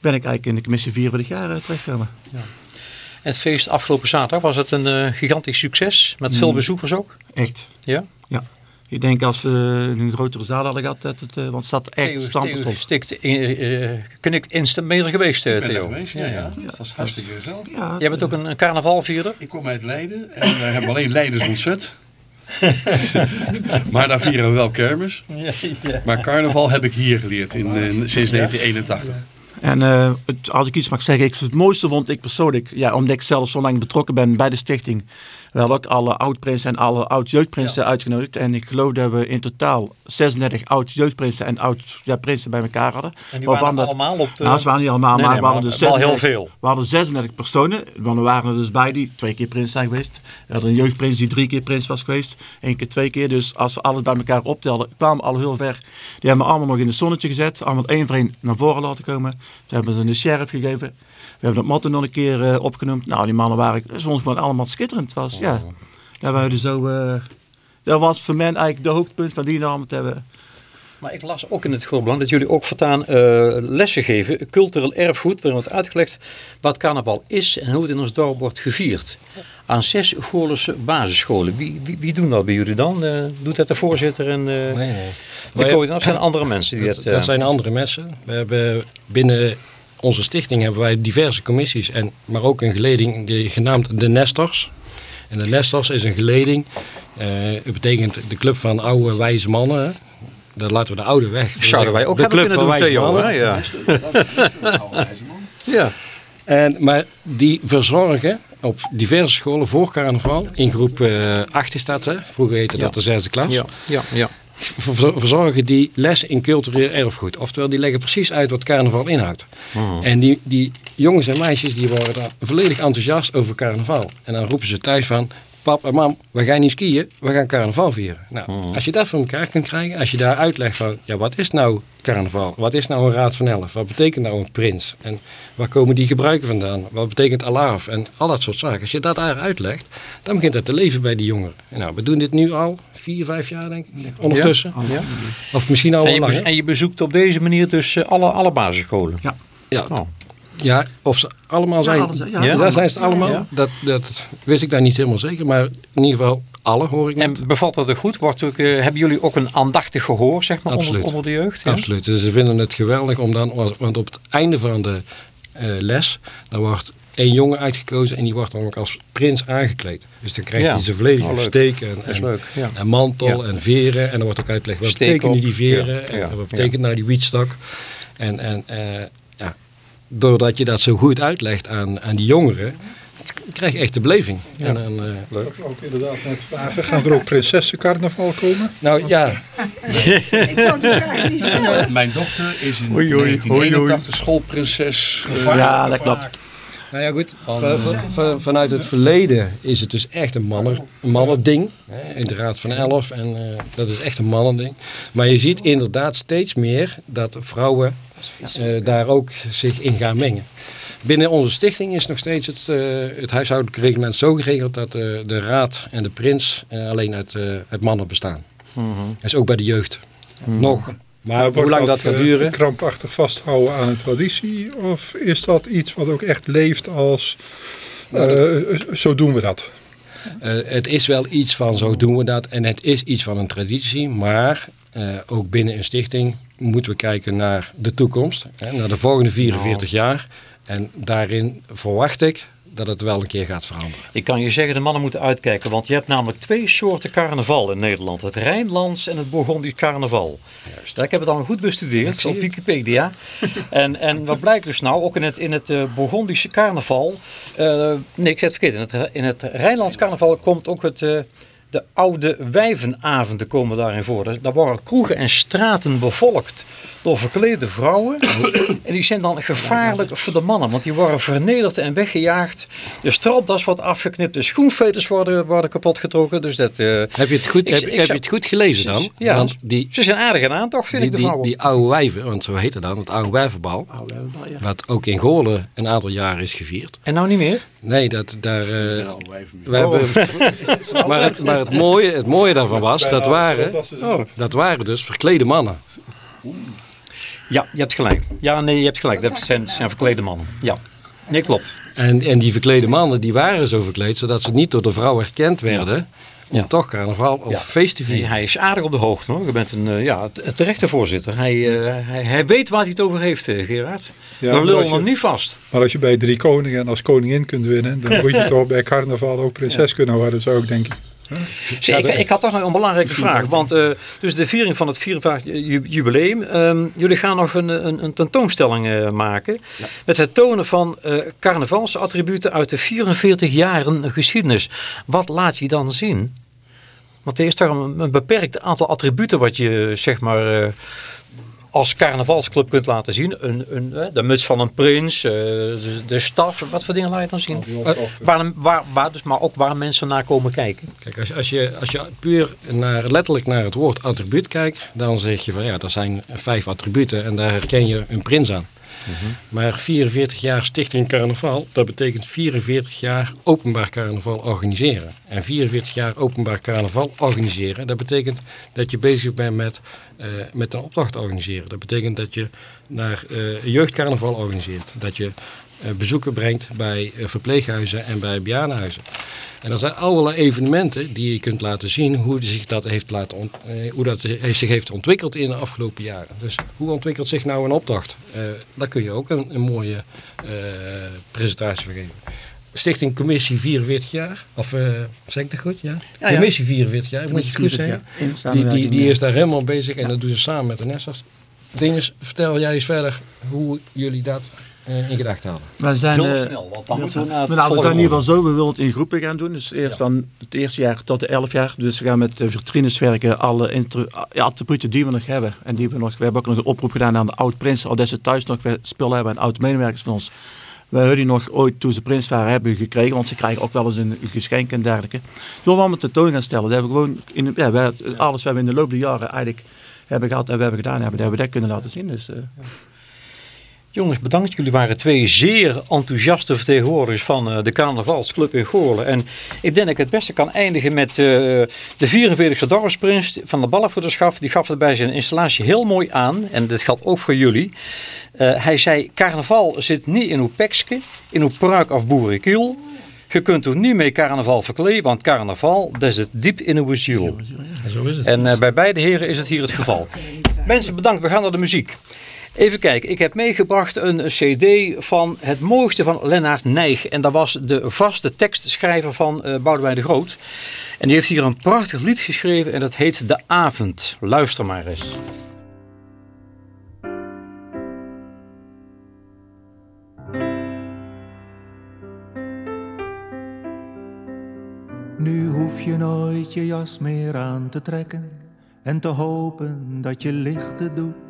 ben ik eigenlijk in de commissie 44 jaar terechtgekomen. Het feest afgelopen zaterdag, was het een eh, gigantisch succes? Met veel Mm. bezoekers ook? Echt. Ja? Ja. Ik denk als we een grotere zaal hadden gehad, dat het, eh, want het staat echt stond. stikt, eh, eh, knikt instant mee geweest, Ik ben Theo. geweest, ja, ja. Dat was hartstikke gezellig. Ja, Jij bent ook een, een carnavalvierder? Ik kom uit Leiden en we hebben alleen Leidens ontzet. maar daar vieren we wel kermis. Ja, ja. Maar carnaval heb ik hier geleerd in, eh, sinds 1981. En eh, het, als ik iets mag zeggen, ik, het mooiste vond ik persoonlijk, ja, omdat ik zelf zo lang betrokken ben bij de stichting, we hadden ook alle oud-prinsen en alle oud-jeugdprinsen uitgenodigd. En ik geloof dat we in totaal 36 oud-jeugdprinsen en oud-prinsen bij elkaar hadden. En die waren dat- allemaal op... eh, Nou, ze waren niet allemaal, nee, maar nee, we hadden dus wel heel 36, veel. we hadden 36 personen. Want er waren er dus bij die twee keer prins zijn geweest. We hadden een jeugdprins die drie keer prins was geweest. Eén keer, twee keer. Dus als we alles bij elkaar optelden, kwamen we al heel ver. Die hebben we allemaal nog in het zonnetje gezet. Allemaal één voor één naar voren laten komen. Ze hebben ze een sheriff gegeven. We hebben dat motto nog een keer eh, opgenoemd. Nou, die mannen waren, ze vonden gewoon allemaal schitterend. Was, ja, dat waren dus zo... eh, dat was voor mij eigenlijk de hoogtepunt van die naam te hebben. Maar ik las ook in het Grootbelang dat jullie ook voortaan eh, lessen geven, cultureel erfgoed, waarin wordt uitgelegd wat carnaval is en hoe het in ons dorp wordt gevierd. Aan zes Goorlense basisscholen. Wie, wie, wie doen dat bij jullie dan? Eh, doet dat de voorzitter en eh Nee, nee. de coördinator? Of zijn er andere mensen die Dat, dat... dat zijn andere mensen. We hebben binnen onze stichting hebben wij diverse commissies, en, maar ook een geleding die genaamd de Nestors. En de Nestors is een geleding. eh het betekent de club van oude wijze mannen. hè. Dan laten we de oude weg. Zouden wij ook de hebben club kunnen van wijze Theo. mannen. Ja. ja. En, maar die verzorgen op diverse scholen voor carnaval. In groep eh 8 is dat, hè? vroeger heette dat Ja. de zesde klas. Ja, ja, ja. Ver- verzorgen die les in cultureel erfgoed. Oftewel, die leggen precies uit wat carnaval inhoudt. Mhm. En die, die jongens en meisjes die worden dan volledig enthousiast over carnaval. En dan roepen ze thuis van, pap en mam, we gaan niet skiën, we gaan carnaval vieren. Nou, Mhm. als je dat voor elkaar kunt krijgen, als je daar uitlegt van, ja, wat is nou carnaval? Wat is nou een raad van elf? Wat betekent nou een prins? En waar komen die gebruiken vandaan? Wat betekent alaaf? En al dat soort zaken. Als je dat daar uitlegt, dan begint het te leven bij die jongeren. En nou, we doen dit nu al vier, vijf jaar denk ik, ondertussen. Ja? Of misschien al En, wel je en je bezoekt op deze manier dus eh, alle, alle basisscholen? Ja, Oh. Ja, of ze allemaal zijn. alles, ja. ja, Ja. daar zijn ze het allemaal. Ja. Dat, dat wist ik daar niet helemaal zeker. Maar in ieder geval alle hoor ik net. En bevalt dat er goed? Wordt ook, eh, hebben jullie ook een aandachtig gehoor zeg maar, onder, onder de jeugd? Ja? Absoluut. Dus ze vinden het geweldig om dan, want op het einde van de eh, les, dan wordt één jongen uitgekozen en die wordt dan ook als prins aangekleed. Dus dan krijgt Ja. hij zijn volledige Oh, steek en, Dat is en, leuk. Ja. en mantel Ja. en veren. En dan wordt ook uitgelegd wat betekenen die veren Ja. en Ja. wat betekent nou die wietstok. En, en eh, doordat je dat zo goed uitlegt aan, aan die jongeren, krijg je echt de beleving. En dan, eh, Dat wou ik inderdaad net vragen. Gaan er ook prinsessencarnaval komen? nou ja, Ik wou de vraag niet stellen. Mijn dochter is in Oei, oei, 1981 schoolprinses. eh, Ja, dat klopt. Nou ja, goed. Van- van- van- vanuit het verleden is het dus echt een, mannen, mannending. Hè, in de Raad van Elf. En eh, dat is echt een mannending. Maar je ziet inderdaad steeds meer dat vrouwen eh, daar ook zich in gaan mengen. Binnen onze stichting is nog steeds het, uh, het huishoudelijk reglement zo geregeld dat uh, de raad en de prins uh, alleen uit, uit mannen bestaan. Mhm. Dat is ook bij de jeugd. Nog. Maar, Maar hoe lang dat, gaat duren? krampachtig vasthouden aan een traditie? Of is dat iets wat ook echt leeft als nou, zo doen we dat? het is wel iets van zo doen we dat en het is iets van een traditie, maar ook binnen een stichting moeten we kijken naar de toekomst, hè, naar de volgende 44 nou. jaar. En daarin verwacht ik dat het wel een keer gaat veranderen. Ik kan je zeggen, de mannen moeten uitkijken, want je hebt namelijk twee soorten carnaval in Nederland. Het Rijnlands en het Burgondisch carnaval. Juist. Ik heb het al goed bestudeerd op Wikipedia. en, en wat blijkt dus nou, ook in het, in het uh, Burgondische carnaval, uh, nee ik zeg het verkeerd, in het, in het Rijnlands carnaval komt ook het... Uh, de oude wijvenavonden komen daarin voor. Daar worden kroegen en straten bevolkt door verklede vrouwen. en die zijn dan gevaarlijk voor de mannen, want die worden vernederd en weggejaagd. De stropdas wordt afgeknipt, de schoenveters worden, worden kapot getrokken. Dus dat, uh, heb, je het goed, ik, heb, ik, heb je het goed gelezen dan? Ja, want die, ze zijn aardig aan toch, vind die, ik de vrouwen. Die, die oude wijven, want zo heet het dan, het oude wijvenbal. Oude wijvenbal ja. Wat ook in Goorlen een aantal jaren is gevierd. En nou niet meer? Nee, dat, daar... Uh, we hebben, maar, het, maar het, mooie, het mooie daarvan was, dat waren, dat waren dus verklede mannen. Ja, je hebt gelijk. Ja, nee, je hebt gelijk. Dat zijn, zijn verklede mannen. Ja, nee, klopt. En, en die verklede mannen, die waren zo verkleed, zodat ze niet door de vrouw herkend werden. Ja. toch carnaval of ja. feest te vieren. Nee, hij is aardig op de hoogte hoor. Je bent een uh, ja, terechte voorzitter. Hij, uh, hij, hij, weet waar hij het over heeft, uh, Gerard. Ja, Dan lul hem niet vast. Maar als je bij drie koningen als koningin kunt winnen, dan moet je toch bij carnaval ook prinses kunnen worden, zou ik denken. Zie, ik, ik, had toch nog een belangrijke vraag. Want uh, dus de viering van het 54 jubileum. Um, jullie gaan nog een, een, een tentoonstelling uh, maken. Ja. Met het tonen van uh, carnavalsattributen uit de 44 jaren geschiedenis. Wat laat je dan zien? Want er is toch een, een beperkt aantal attributen wat je zeg maar als carnavalsclub kunt laten zien. Een, een, de muts van een prins, de, de staf, wat voor dingen laat je dan zien? Uh, waar, waar, waar, dus, maar ook waar mensen naar komen kijken. Kijk, als, als, je, als je puur naar, letterlijk naar het woord attribuut kijkt, dan zeg je van ja, er zijn vijf attributen en daar herken je een prins aan. Maar 44 jaar Stichting Carnaval, dat betekent 44 jaar openbaar carnaval organiseren. En 44 jaar openbaar carnaval organiseren, dat betekent dat je bezig bent met, uh, met een opdracht organiseren. Dat betekent dat je naar uh, jeugdcarnaval organiseert. Dat je bezoeken brengt bij verpleeghuizen en bij bejaardenhuizen. En er zijn allerlei evenementen die je kunt laten zien hoe zich dat, heeft laten eh, hoe dat zich heeft ontwikkeld in de afgelopen jaren. Dus hoe ontwikkelt zich nou een opdracht? Uh, daar kun je ook een, een mooie uh, presentatie van geven. Stichting Commissie 44 jaar, of uh, zeg ik dat goed? Ja? ja, ja. Commissie 44 jaar, moet je het goed zeggen. Die, die, die is daar helemaal bezig en dat doen ze samen met de Nesters. Dinges, vertel jij eens verder hoe jullie dat in gedachten hadden. We zijn, Heel snel, want dan moeten we naar het nou, We zijn in ieder geval zo, we willen het in groepen gaan doen. Dus eerst ja. dan het eerste jaar tot de elf jaar. Dus we gaan met de vitrines werken, alle attributen die we nog hebben. En die we nog, we hebben ook nog een oproep gedaan aan de oud-prins. Al dat ze thuis nog spullen hebben en oud-medewerkers van ons. We hebben die nog ooit toen ze prins waren hebben gekregen, want ze krijgen ook wel eens een, een geschenk en dergelijke. Toen we allemaal tentoon gaan stellen, dat hebben we gewoon in, ja, we, alles wat we in de loop der jaren eigenlijk hebben gehad en we hebben gedaan hebben, dat hebben we dat kunnen laten zien. Dus, uh, Jongens, bedankt. Jullie waren twee zeer enthousiaste vertegenwoordigers van uh, de Carnavalsclub in Goorlen. En ik denk dat ik het beste kan eindigen met uh, de 44e dorpsprins van de Ballenvoederschap. Die gaf het bij zijn installatie heel mooi aan. En dat geldt ook voor jullie. Uh, hij zei, carnaval zit niet in uw pekske, in uw pruik of boerenkiel. Je kunt er niet mee carnaval verkleden, want carnaval, dat zit diep in uw ziel. Ja, zo is het. En bij beide heren is het hier het geval. Mensen, bedankt. We gaan naar de muziek. Even kijken, ik heb meegebracht een cd van het mooiste van Lennart Nijg. En dat was de vaste tekstschrijver van uh, Boudewijn de Groot. En die heeft hier een prachtig lied geschreven en dat heet De Avond. Luister maar eens. Nu hoef je nooit je jas meer aan te trekken en te hopen dat je lichten doet.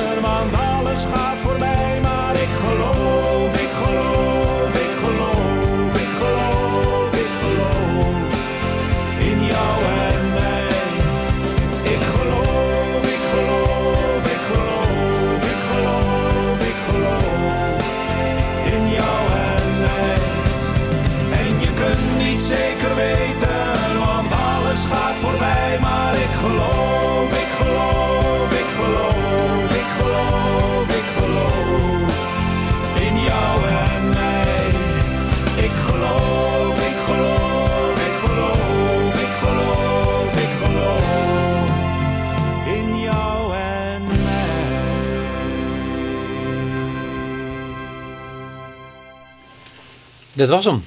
alles gaat voorbij. Maar ik geloof, Dit was hem.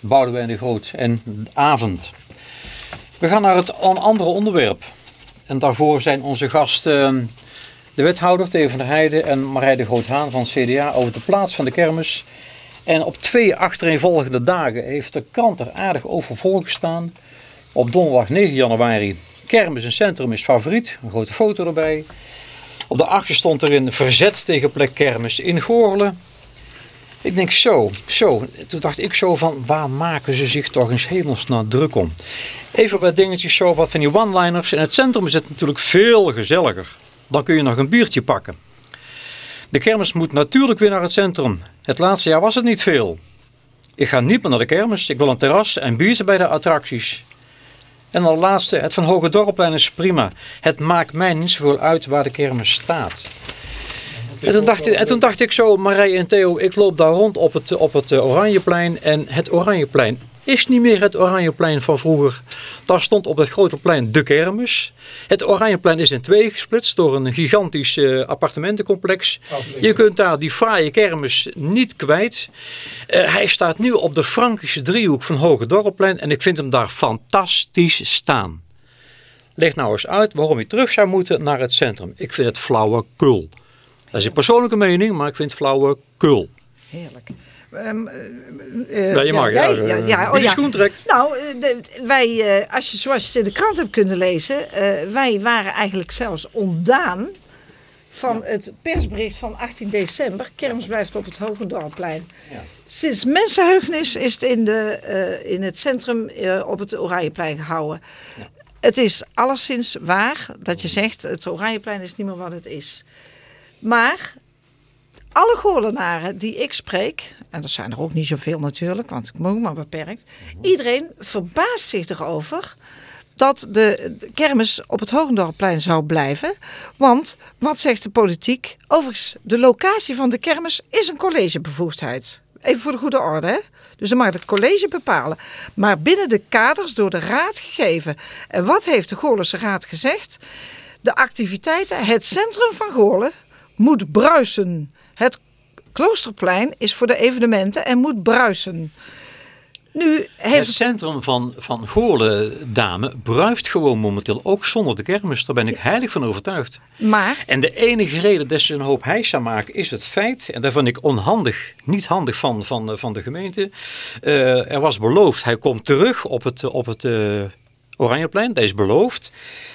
Boudewijn de Groot en de avond. We gaan naar het een andere onderwerp. En daarvoor zijn onze gasten de wethouder Theo van der Heijden en Marij de Groot-Haan van CDA over de plaats van de kermis. En op twee achtereenvolgende dagen heeft de krant er aardig overvol gestaan. Op donderdag 9 januari, kermis en centrum is favoriet, een grote foto erbij. Op de achter stond erin verzet tegen plek kermis in Goorlen. Ik denk zo, zo. Toen dacht ik zo van, waar maken ze zich toch eens hemelsnaam druk om? Even wat dingetjes zo, wat van die one-liners. In het centrum is het natuurlijk veel gezelliger. Dan kun je nog een biertje pakken. De kermis moet natuurlijk weer naar het centrum. Het laatste jaar was het niet veel. Ik ga niet meer naar de kermis. Ik wil een terras en biertje bij de attracties. En dan laatste, het Van Hoge Dorpplein is prima. Het maakt mij niet zoveel uit waar de kermis staat. En toen, dacht, ik- en toen dacht ik zo, Marij en Theo, ik loop daar rond op het, op het eh, Oranjeplein. En het Oranjeplein is niet meer het Oranjeplein van vroeger. Daar stond op het grote plein de kermis. Het Oranjeplein is in twee gesplitst door een gigantisch eh, appartementencomplex. Je kunt daar die fraaie kermis niet kwijt. Eh, hij staat nu op de Frankische driehoek van Hoge Dorpplein. En ik vind hem daar fantastisch staan. Leg nou eens uit waarom hij terug zou moeten naar het centrum. Ik vind het flauwekul. Dat is een persoonlijke mening, maar ik vind het flauwekul. Heerlijk. Ehm, eh, eh, Ja, je mag, jij- ja. ja, ja, oh ja. schoen trekt. Nou, eh, de- wij, eh, als je, zoals je het in de krant hebt kunnen lezen, eh, wij waren eigenlijk zelfs ontdaan van het persbericht van 18 december. Kermis blijft op het Hogendorpplein. Sinds mensenheugenis is het in, de, eh, in het centrum eh, op het Oranjeplein gehouden. Het is alleszins waar dat je zegt, het Oranjeplein is niet meer wat het is. Maar alle Goorlenaren die ik spreek, en dat zijn er ook niet zoveel natuurlijk, want ik mag maar beperkt. Iedereen verbaast zich erover dat de kermis op het Hogendorpplein zou blijven. Want wat zegt de politiek? Overigens, de locatie van de kermis is een collegebevoegdheid. Even voor de goede orde, hè? Dus dan mag het college bepalen. Maar binnen de kaders door de raad gegeven. En wat heeft de Goorlense raad gezegd? De activiteiten, het centrum van Goorlen moet bruisen. Het Kloosterplein is voor de evenementen en moet bruisen. Nu Het heeft het centrum van, van Goorlen, dame, bruist gewoon momenteel, ook zonder de kermis. Daar ben ik heilig van overtuigd. maar En de enige reden dat ze een hoop heisa maken is het feit, en daar vind ik onhandig, niet handig van, van, van de gemeente. Eh, er was beloofd, hij komt terug op het, op het eh, Oranjeplein, dat is beloofd.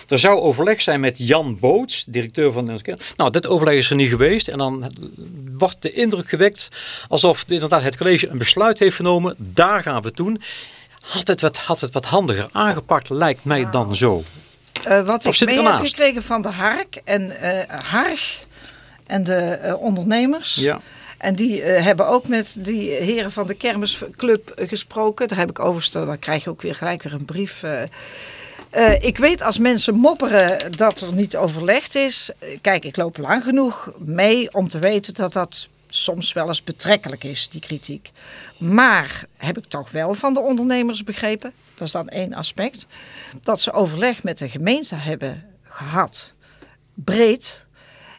Er zou overleg zijn met Jan Boots, directeur van de Nederlandse. Nou, dit overleg is er niet geweest. En dan wordt de indruk gewekt alsof het, inderdaad het college een besluit heeft genomen. Daar gaan we doen. Had het wat, had het wat handiger aangepakt, lijkt mij dan zo. Eh, wat Of ik mee heb gekregen van de Hark en eh Harg en de eh, ondernemers. Ja. En die eh, hebben ook met die heren van de kermisclub gesproken. Daar heb ik overigens, dan krijg je ook weer gelijk weer een brief. eh. Eh, ik weet als mensen mopperen dat er niet overlegd is. Kijk, ik loop lang genoeg mee om te weten dat dat soms wel eens betrekkelijk is, die kritiek. Maar heb ik toch wel van de ondernemers begrepen, dat is dan één aspect, dat ze overleg met de gemeente hebben gehad, breed,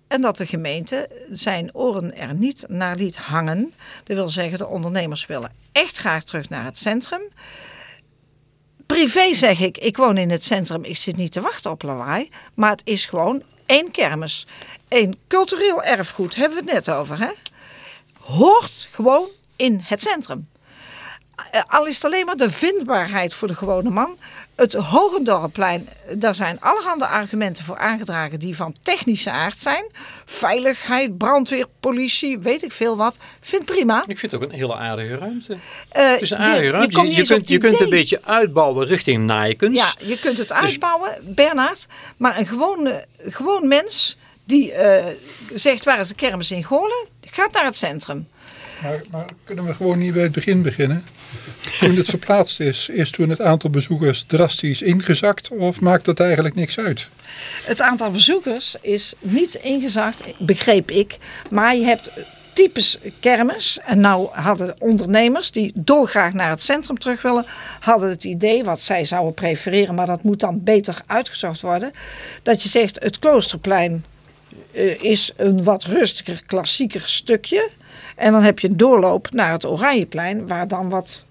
en dat de gemeente zijn oren er niet naar liet hangen. Dat wil zeggen, de ondernemers willen echt graag terug naar het centrum. Privé zeg ik, ik woon in het centrum, ik zit niet te wachten op lawaai. Maar het is gewoon één kermis. Eén cultureel erfgoed, hebben we het net over, hè? Hoort gewoon in het centrum. Eh, Al is het alleen maar de vindbaarheid voor de gewone man. Het Hogendorpplein, daar zijn allerhande argumenten voor aangedragen die van technische aard zijn. Veiligheid, brandweer, politie, weet ik veel wat. Vind prima. Ik vind het ook een hele aardige ruimte. Eh, Het is een je- aardige ruimte. Je, je kunt, je kunt een beetje uitbouwen richting Nijkens. Ja, je kunt het uitbouwen, Bernard. Maar een gewone, gewoon mens die eh, zegt waar is de kermis in Goorlen, gaat naar het centrum. Maar, kunnen we gewoon niet bij het begin beginnen? Toen het verplaatst is, is toen het aantal bezoekers drastisch ingezakt of maakt dat eigenlijk niks uit? Het aantal bezoekers is niet ingezakt, begreep ik. Maar je hebt types kermis. En nou hadden ondernemers die dolgraag naar het centrum terug willen... hadden het idee, wat zij zouden prefereren... maar dat moet dan beter uitgezocht worden... dat je zegt, het Kloosterplein eh, is een wat rustiger, klassieker stukje... En dan heb je een doorloop naar het Oranjeplein... waar dan wat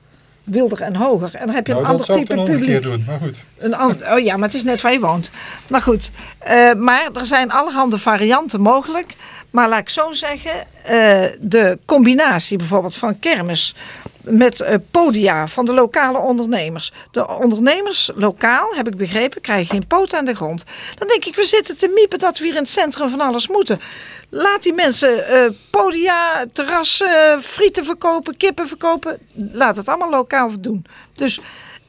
wilder en hoger. En dan heb je Nou, een dat ander type een publiek. doen, maar goed. Een oh ja, maar het is net waar je woont. Maar goed, eh, maar er zijn allerhande varianten mogelijk. Maar laat ik zo zeggen, eh, de combinatie bijvoorbeeld van kermis met eh, podia van de lokale ondernemers. De ondernemers lokaal, heb ik begrepen, krijgen geen poot aan de grond. Dan denk ik, we zitten te miepen dat we hier in het centrum van alles moeten. Laat die mensen eh, podia, terrassen, frieten verkopen, kippen verkopen. Laat het allemaal lokaal doen. Dus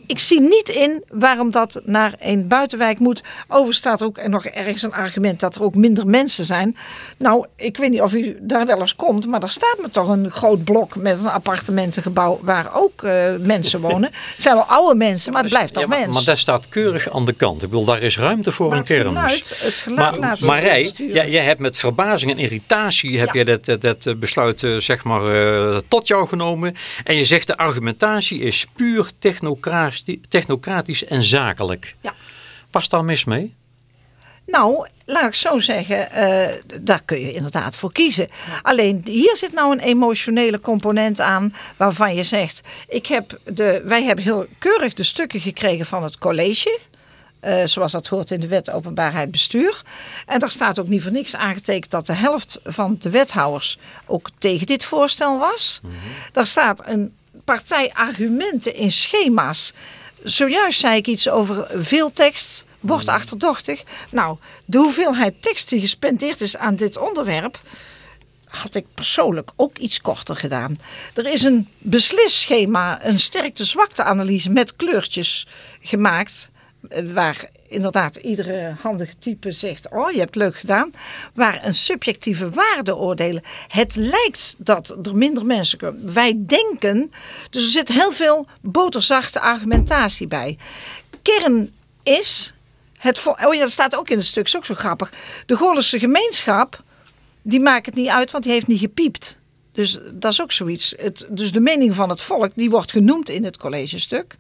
ik zie niet in waarom dat naar een buitenwijk moet. Over staat ook nog ergens een argument dat er ook minder mensen zijn. Nou, ik weet niet of u daar wel eens komt, maar er staat me toch een groot blok met een appartementengebouw waar ook uh, mensen wonen. Het zijn wel oude mensen, maar het blijft toch ja, mensen. Maar dat staat keurig aan de kant. Ik bedoel, daar is ruimte voor Maar een het kermis. geluid, het geluid Maar Marij, jij, jij hebt met verbazing en irritatie heb Ja. jij dat, dat, dat eh, besluit eh, zeg maar, eh, tot jou genomen. En je zegt de argumentatie is puur technocrati- technocratisch en zakelijk. Ja. Past daar mis mee? Nou, laat ik zo zeggen, eh, daar kun je inderdaad voor kiezen. Alleen hier zit nou een emotionele component aan waarvan je zegt, ik heb de, wij hebben heel keurig de stukken gekregen van het college. eh, zoals dat hoort in de wet openbaarheid bestuur. En daar staat ook niet voor niks aangetekend dat de helft van de wethouders ook tegen dit voorstel was. Daar staat een partij argumenten in schema's. Zojuist zei ik iets over veel tekst wordt achterdochtig. Nou, de hoeveelheid tekst die gespendeerd is aan dit onderwerp had ik persoonlijk ook iets korter gedaan. Er is een beslisschema, een sterkte-zwakte-analyse met kleurtjes gemaakt. Waar inderdaad iedere handige type zegt: Oh, je hebt leuk gedaan. Waar een subjectieve waarde oordelen. Het lijkt dat er minder mensen komen. Wij denken. Dus er zit heel veel boterzachte argumentatie bij. Kern is. Het, oh ja, dat staat ook in het stuk, is ook zo grappig. De Goorlense gemeenschap die maakt het niet uit, want die heeft niet gepiept. Dus dat is ook zoiets. Het, dus de mening van het volk, die wordt genoemd in het collegestuk.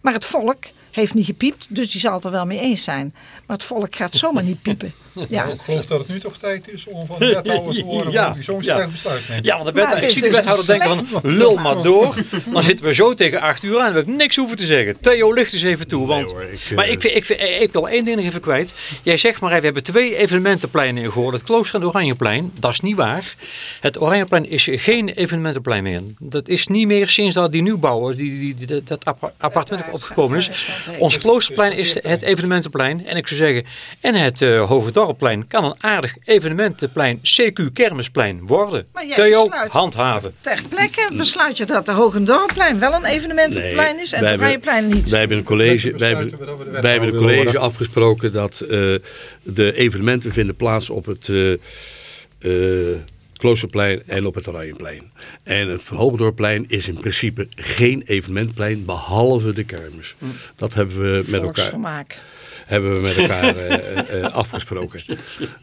Maar het volk heeft niet gepiept, dus die zal het er wel mee eens zijn. Maar het volk gaat zomaar niet piepen. Ja. Ik geloof dat het nu toch tijd is om van de wethouder te horen Ja, die zo'n slecht besluit neemt. Ja, want de wethouder, ik zie de dus wethouder denken van lul maar door. Dan zitten we zo tegen acht uur aan en heb ik niks hoeven te zeggen. Theo, licht eens even toe. Want, hoor, ik, maar eh, ik, vind, ik, vind, ik wil één ding nog even kwijt. Jij zegt maar we hebben twee evenementenpleinen in Goorlen. Het Klooster en het Oranjeplein. Dat is niet waar. Het Oranjeplein is geen evenementenplein meer. Dat is niet meer sinds dat die nieuwbouwer, die, die, die- dat appa- appartement opgekomen is. Ons Kloosterplein is het evenementenplein. En ik zou zeggen, en het eh Hoge Dorpplein kan een aardig evenementenplein, CQ Kermisplein worden. Maar jij Theo, besluit. handhaven. Ter plekke besluit je dat de Hogendorpplein wel een evenementenplein Nee, is en het hebben- Oranjeplein niet. Wij hebben een college, wij hebben, de wij hebben een college afgesproken dat eh, de evenementen vinden plaats op het eh eh, Kloosterplein en op het Oranjeplein. En het Van Hogendorpplein is in principe geen evenementplein behalve de kermis. Dat hebben we met elkaar hebben we met elkaar eh, eh, afgesproken.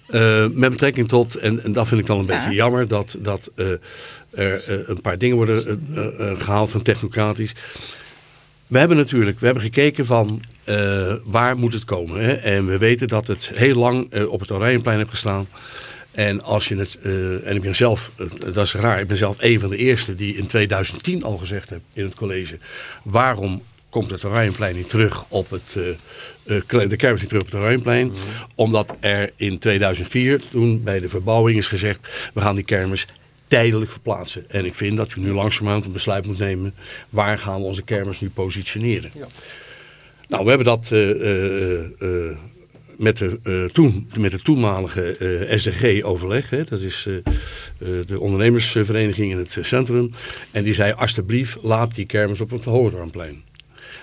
Eh, met betrekking tot, en, en dat vind ik dan een beetje jammer, dat, dat er een paar dingen worden eh, eh, eh, gehaald van technocratisch. We hebben natuurlijk, we hebben gekeken van waar moet het komen. Hè? En we weten dat het heel lang op het Oranjeplein heeft gestaan. En als je het, eh, en ik ben zelf, eh, dat is raar, ik ben zelf een van de eerste die in 2010 al gezegd heb in het college. Waarom komt het Oranjeplein niet terug op het, eh, de kermis niet terug op het Oranjeplein? Omdat er in 2004, toen bij de verbouwing is gezegd, we gaan die kermis tijdelijk verplaatsen. En ik vind dat u nu langzamerhand een besluit moet nemen, waar gaan we onze kermis nu positioneren? Nou, we hebben dat met, de, eh, toen, met de toenmalige eh, SDG overleg. Hè, dat is eh, de ondernemersvereniging in het centrum. En die zei, alsjeblieft, laat die kermis op het Hoogdormplein.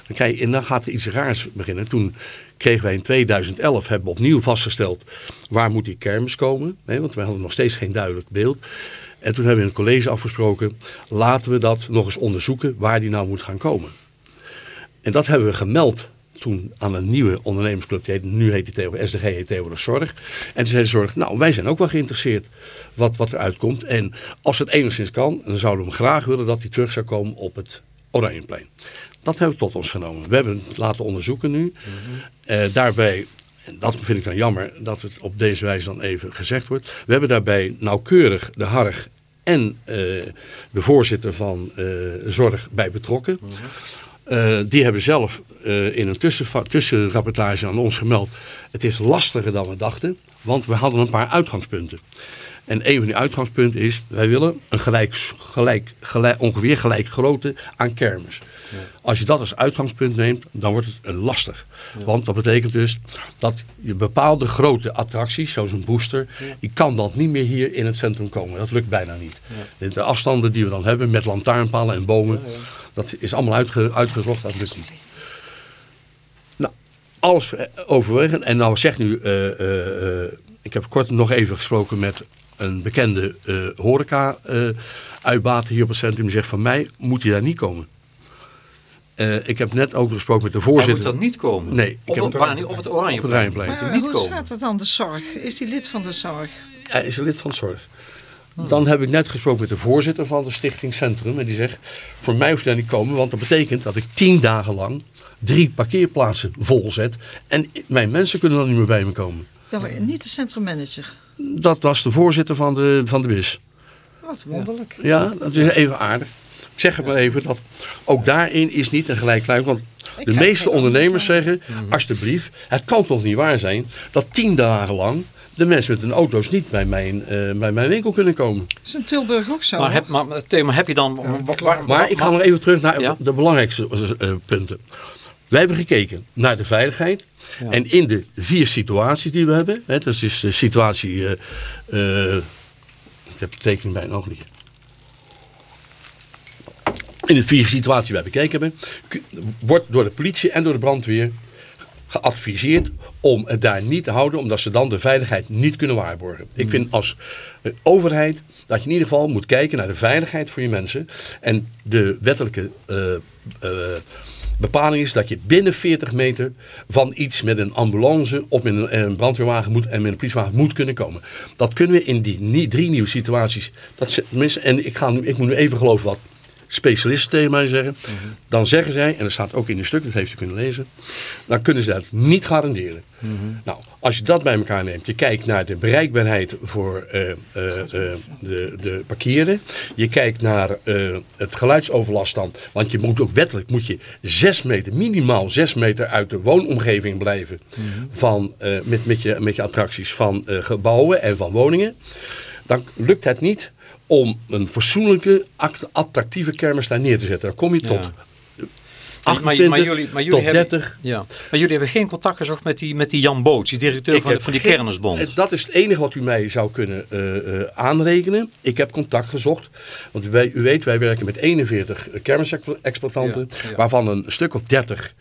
Dan krijg en dan gaat er iets raars beginnen. Toen kregen wij in 2011, hebben opnieuw vastgesteld, waar moet die kermis komen? Hè, want we hadden nog steeds geen duidelijk beeld. En toen hebben we in het college afgesproken, laten we dat nog eens onderzoeken, waar die nou moet gaan komen. En dat hebben we gemeld toen aan een nieuwe ondernemersclub. Die heet, nu heet die tegenwoordig SDG, heet tegenwoordig Zorg. En toen zei de Zorg, nou wij zijn ook wel geïnteresseerd wat, wat er uitkomt. En als het enigszins kan, dan zouden we hem graag willen dat hij terug zou komen op het Oranjeplein. Dat hebben we tot ons genomen. We hebben het laten onderzoeken nu. Eh, daarbij, en dat vind ik dan jammer dat het op deze wijze dan even gezegd wordt. We hebben daarbij nauwkeurig de Harg en eh, de voorzitter van eh, Zorg bij betrokken. Eh, die hebben zelf eh, in een tussenrapportage aan ons gemeld. Het is lastiger dan we dachten, want we hadden een paar uitgangspunten. En een van die uitgangspunten is, wij willen een gelijk, gelijk, gelijk, ongeveer gelijk grootte aan kermis. Als je dat als uitgangspunt neemt, dan wordt het lastig. Want dat betekent dus dat je bepaalde grote attracties, zoals een booster, die kan dan niet meer hier in het centrum komen. Dat lukt bijna niet. De, de afstanden die we dan hebben met lantaarnpalen en bomen, dat is allemaal uitge- uitgezocht, dat lukt niet. alles eh, overwegen. En nou zeg nu, eh, eh, eh, ik heb kort nog even gesproken met een bekende eh, horeca eh uitbater hier op het centrum. Die zegt van mij moet je daar niet komen. Eh, ik heb net ook gesproken met de Hij voorzitter. moet er niet komen. Nee, ik op, heb het, op het op Oranjeplein. Moet hij Maar niet hoe komen. staat het dan de zorg? Is die lid van de zorg? Hij is lid van Zorg. Dan heb ik net gesproken met de voorzitter van de Stichting Centrum. En die zegt, voor mij hoef je daar niet komen. Want dat betekent dat ik tien dagen lang drie parkeerplaatsen volzet. En mijn mensen kunnen dan niet meer bij me komen. Ja, maar niet de centrummanager. Dat was de voorzitter van de, van de WIS. Wat wonderlijk. Ja, dat is even aardig. Ik zeg het maar even, dat ook daarin is niet een gelijklijn. Want de meeste ondernemers zeggen, alsjeblieft, het kan toch niet waar zijn dat tien dagen lang de mensen met hun auto's niet bij mijn, eh, bij mijn winkel kunnen komen. Is in Tilburg ook zo? Maar heb, maar, Theo, maar heb je dan... waar- Maar ik ga nog even terug naar Ja. de belangrijkste eh, punten. Wij hebben gekeken naar de veiligheid. Ja. En in de vier situaties die we hebben. Hè, dat is de situatie... eh, eh, ik heb de tekening bijna nog niet. In de vier situaties die wij bekeken hebben... wordt door de politie en door de brandweer geadviseerd om het daar niet te houden, omdat ze dan de veiligheid niet kunnen waarborgen. Ik vind als eh, overheid dat je in ieder geval moet kijken naar de veiligheid voor je mensen. En de wettelijke bepaling is dat je binnen 40 meter van iets met een ambulance of met een, een brandweerwagen moet, en met een politiewagen moet kunnen komen. Dat kunnen we in die drie nieuwe situaties. Dat, en ik, ga nu, ik moet nu even geloven wat specialisten tegen mij zeggen. Dan zeggen zij, en dat staat ook in een stuk, dat heeft u kunnen lezen. Dan kunnen ze dat niet garanderen. Nou, als je dat bij elkaar neemt. Je kijkt naar de bereikbaarheid voor eh, eh, eh, de, de parkeren. Je kijkt naar het geluidsoverlast dan. Want je moet ook wettelijk moet je zes meter, minimaal zes meter uit de woonomgeving blijven. van, eh, met, met, je, met je attracties van gebouwen en van woningen. Dan lukt het niet om een fatsoenlijke, act- attractieve kermis daar neer te zetten. Dan kom je tot Ja. 28, maar jullie, maar jullie tot hebben, 30. Ja. Maar jullie hebben geen contact gezocht met die, met die Jan Boots, die directeur Ik van, van die geen- kermisbond. Dat is het enige wat u mij zou kunnen eh, eh, aanrekenen. Ik heb contact gezocht. Want wij, u weet, wij werken met 41 kermisexploitanten. Ja, ja. Waarvan een stuk of 30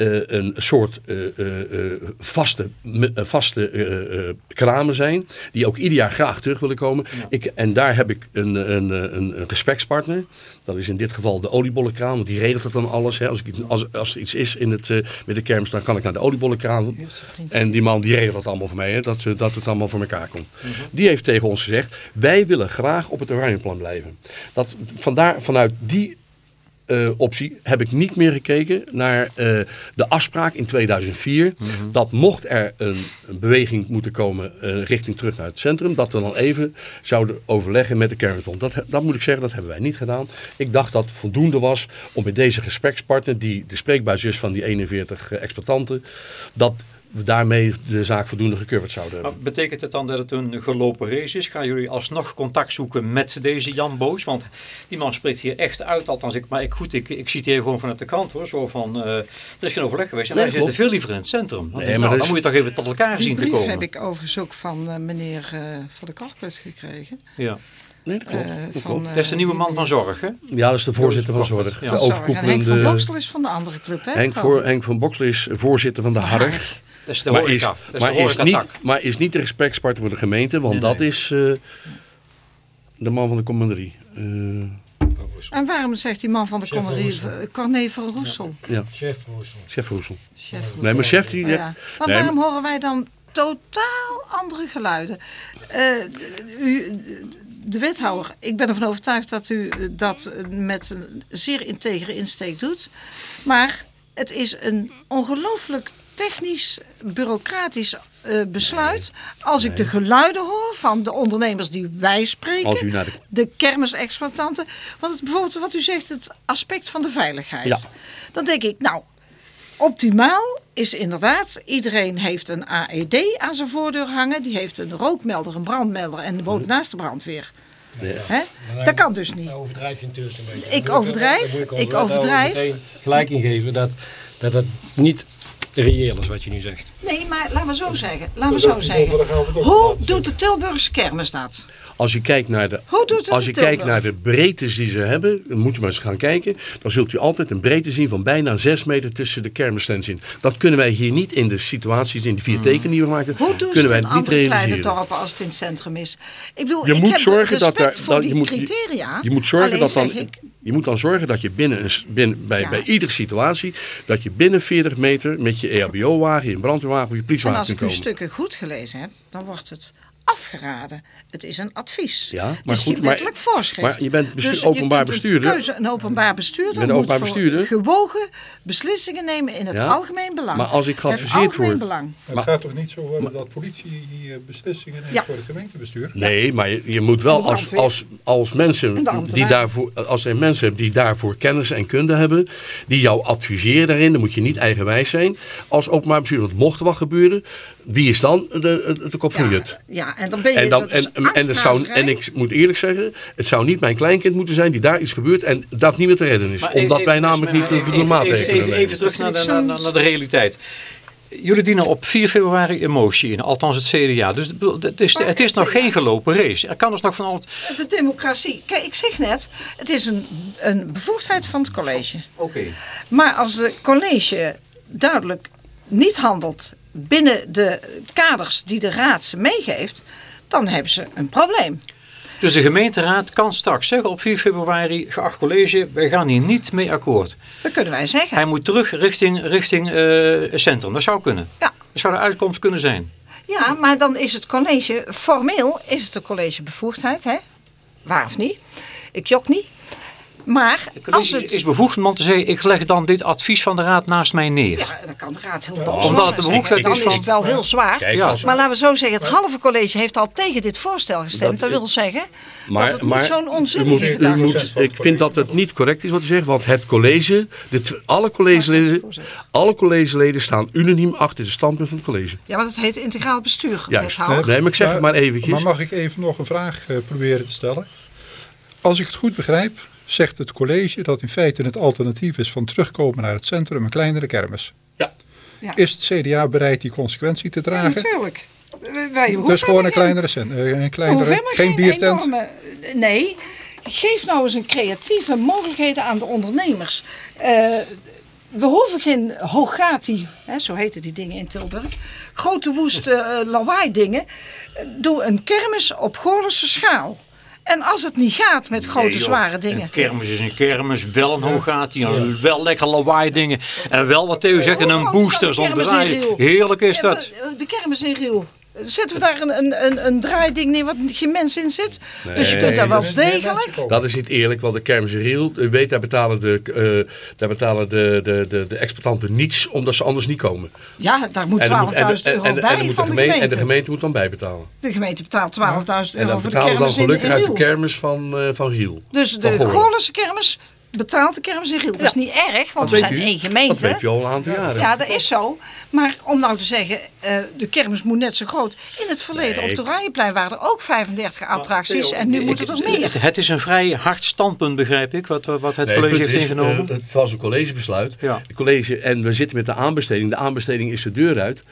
eh, een soort eh, eh, vaste, vaste kramen zijn. Die ook ieder jaar graag terug willen komen. Ik, en daar heb ik een, een, een, een gesprekspartner. Dat is in dit geval de oliebollenkraam. Want die regelt het dan alles. Hè. Als, ik, als, als er iets is in het, met de kermis, dan kan ik naar de oliebollenkraam. En die man die regelt dat allemaal voor mij. Hè, dat, ze- dat het allemaal voor elkaar komt. Die heeft tegen ons gezegd, wij willen graag op het Oranjeplan blijven. Dat, vandaar, vanuit die eh, optie heb ik niet meer gekeken naar eh, de afspraak in 2004. Dat mocht er een, een beweging moeten komen eh, richting terug naar het centrum. Dat we dan even zouden overleggen met de kermisbond. Dat, dat moet ik zeggen, dat hebben wij niet gedaan. Ik dacht dat voldoende was om met deze gesprekspartner, die de spreekbuis is van die 41 eh, exploitanten, dat we daarmee de zaak voldoende gecoverd zouden hebben. Maar betekent het dan dat het een gelopen race is? Gaan jullie alsnog contact zoeken met deze Jan Boos? Want die man spreekt hier echt uit. Althans, ik, maar ik, goed, ik, ik zie het hier gewoon vanuit de kant hoor. Zo van, eh, er is geen overleg geweest. En Nee, wij zitten veel liever in het centrum. Dan, Nee, maar nou, dat dan is- moet je toch even tot elkaar Die zien te brief komen. heb ik overigens ook van eh, meneer eh, Van der Karput gekregen. Ja. Nee, dat klopt. Dat van, klopt. eh, Dat is de nieuwe die man van Zorg, hè? Ja, dat is de voorzitter van Zorg. Ja. De. En Henk van overkoepelende... Bokstel is van de andere club, hè? Henk, voor. Henk van Boksel is voorzitter van de HARG. Dat is de Maar horeca. is, dat is maar, de is niet, maar is niet de gesprekspartner voor de gemeente, want Nee, dat nee. is eh, de man van de commanderie. Eh, En waarom zegt die man van de commanderie, eh, Corné van Roesel? Chef Roesel. chef Roesel. Chef Roesel. Nee, maar chef die. Ja. Maar Nee, waarom horen wij dan totaal andere geluiden? Eh, u, de wethouder, ik ben ervan overtuigd dat u dat met een zeer integere insteek doet. Maar het is een ongelooflijk technisch, bureaucratisch eh, besluit. Als ik de geluiden hoor van de ondernemers die wij spreken Als u naar de... de kermisexploitanten. Want het, bijvoorbeeld wat u zegt, het aspect van de veiligheid. Ja. Dan denk ik, nou, optimaal is inderdaad, iedereen heeft een AED aan zijn voordeur hangen. Die heeft een rookmelder, een brandmelder en woont naast de brandweer. Ja. Hè? Dat kan dus niet. Dan overdrijf je natuurlijk een beetje. Ik overdrijf, ik wethouder overdrijf. gelijk ingeven dat, dat het niet reëel is wat je nu zegt. Nee, maar laten we zo zeggen. Laten we zo zeggen. Hoe doet de Tilburgse kermis dat? Als je kijkt naar de, Hoe doet het als je in kijkt naar de breedtes die ze hebben, dan moet je maar eens gaan kijken. Dan zult u altijd een breedte zien van bijna 6 meter tussen de kermisstands in. Dat kunnen wij hier niet in de situaties, in de vier tekenen die we maken, Hoe doen ze kunnen wij het in het niet andere kleine realiseren. dorpen als het in het centrum is? Ik bedoel, Je ik moet heb zorgen dat respect er- voor dat- die je moet- criteria. Je moet zorgen dat dan, zeg ik, je moet dan zorgen dat je binnen, een binnen bij, Ja. bij iedere situatie, dat je binnen 40 meter met je EHBO-wagen, je brandweerwagen of je en als ik uw stukken goed gelezen heb, dan wordt het afgeraden. Het is een advies. Ja, het maar is goed, geen maar- wettelijk voorschrift. maar je bent bestu- Dus openbaar kunt bestuurder. Een, keuze, een openbaar bestuurder Je bent een moet openbaar voor bestuurder. gewogen beslissingen nemen in het Ja, algemeen belang. maar als ik het geadviseerd algemeen word- belang. Het Maar- gaat toch niet zo worden dat politie hier beslissingen neemt Ja. voor het gemeentebestuur? Nee, maar je, je moet wel als, als, als mensen die daarvoor, als er mensen hebben die daarvoor kennis en kunde hebben, die jou adviseren daarin, dan moet je niet eigenwijs zijn als openbaar bestuurder. Want mocht er wat gebeuren, wie is dan de, de, de kop van Ja, jut? ja, en dan ben je... En, dan, en, en, het zou, angstrazerij. en ik moet eerlijk zeggen, het zou niet mijn kleinkind moeten zijn die daar iets gebeurt en dat niet meer te redden is. Maar omdat even- wij even- namelijk niet de maatregelen even, nemen. even terug naar de, naar, naar- naar de realiteit. Jullie dienen op 4 februari een motie in, althans het CDA. Dus het is, het is nog geen gelopen race. Er kan dus nog van alles... De democratie. Kijk, ik zeg net, het is een, een bevoegdheid van het college. Oké. Maar als het college duidelijk niet handelt binnen de kaders die de raad ze meegeeft, dan hebben ze een probleem. Dus de gemeenteraad kan straks zeggen op 4 februari, geacht college, wij gaan hier niet mee akkoord. Dat kunnen wij zeggen. Hij moet terug richting, richting eh, centrum. Dat zou kunnen. Ja. Dat zou de uitkomst kunnen zijn. Ja, maar dan is het college, formeel is het de collegebevoegdheid, hè? Waar of niet? Ik jok niet. Maar Het als het... is bevoegd om te zeggen, ik leg dan dit advies van de raad naast mij neer. Ja, dan kan de raad heel boos Omdat het de bevoegdheid is Dan van- is het wel heel zwaar. Kijk, Ja. Maar laten we zo zeggen, het halve college heeft al tegen dit voorstel gestemd. Dat, Dat- wil zeggen Maar, dat het maar niet zo'n u moet, u gedachte moet, is. ik vind dat het niet correct is wat u zegt, want het college, de, alle, collegeleden, alle collegeleden staan unaniem achter de standpunt van het college. Ja, maar dat heet integraal bestuur. Juist. wethouder. Nee, maar ik zeg het maar eventjes. Maar mag ik even nog een vraag eh, proberen te stellen? Als ik het goed begrijp, zegt het college dat in feite het alternatief is van terugkomen naar het centrum een kleinere kermis. Ja. Ja. Is het CDA bereid die consequentie te Ja, dragen? natuurlijk. Wij dus gewoon een kleinere, cent, eh, een kleinere geen biertent. Enorme, nee, geef nou eens een creatieve mogelijkheden aan de ondernemers. Eh, we hoeven geen Hogati, hè, zo heten die dingen in Tilburg, grote woeste eh, lawaai dingen. Doe een kermis op Goorlense schaal. En als het niet gaat met grote Nee, zware dingen. Een kermis is een kermis, wel een hoogatie, wel lekker lawaai dingen. En wel wat Theo zegt, en Hoe een booster, dan de zo'n kermis in draai. Riel? Heerlijk is Ja, dat. de- De kermis in Riel. Zetten we daar een, een, een, een draaiding neer wat geen mens in zit? dus je kunt daar wel degelijk... Dat is niet eerlijk, want de kermis in Riel, u weet, daar betalen, de, eh, daar betalen de, de, de, de exploitanten niets, omdat ze anders niet komen. Ja, daar moet 12.000 dan moet- en- euro en- en dan bij van de gemeente. En de gemeente moet dan bijbetalen. De gemeente betaalt 12.000 En euro dan voor de dan kermis in, gelukkig in uit de kermis van, eh, van Riel. Dus de Goorlen. Goorlense kermis betaalt de kermis in Riel. Dat is niet erg, want we zijn u. één Dat gemeente. weet je al een aantal jaren. Ja, dat is zo. Maar om nou te zeggen, eh, de kermis moet net zo groot. In het verleden Nee, op de Oranjeplein waren er ook 35 attracties en nu ik- moeten er het- meer. Het, het is een vrij hard standpunt, begrijp ik, wat, wat het Nee, college heeft is, ingenomen. eh, het was een collegebesluit. Ja. Het college, en we zitten met de aanbesteding. De aanbesteding is de deur uit.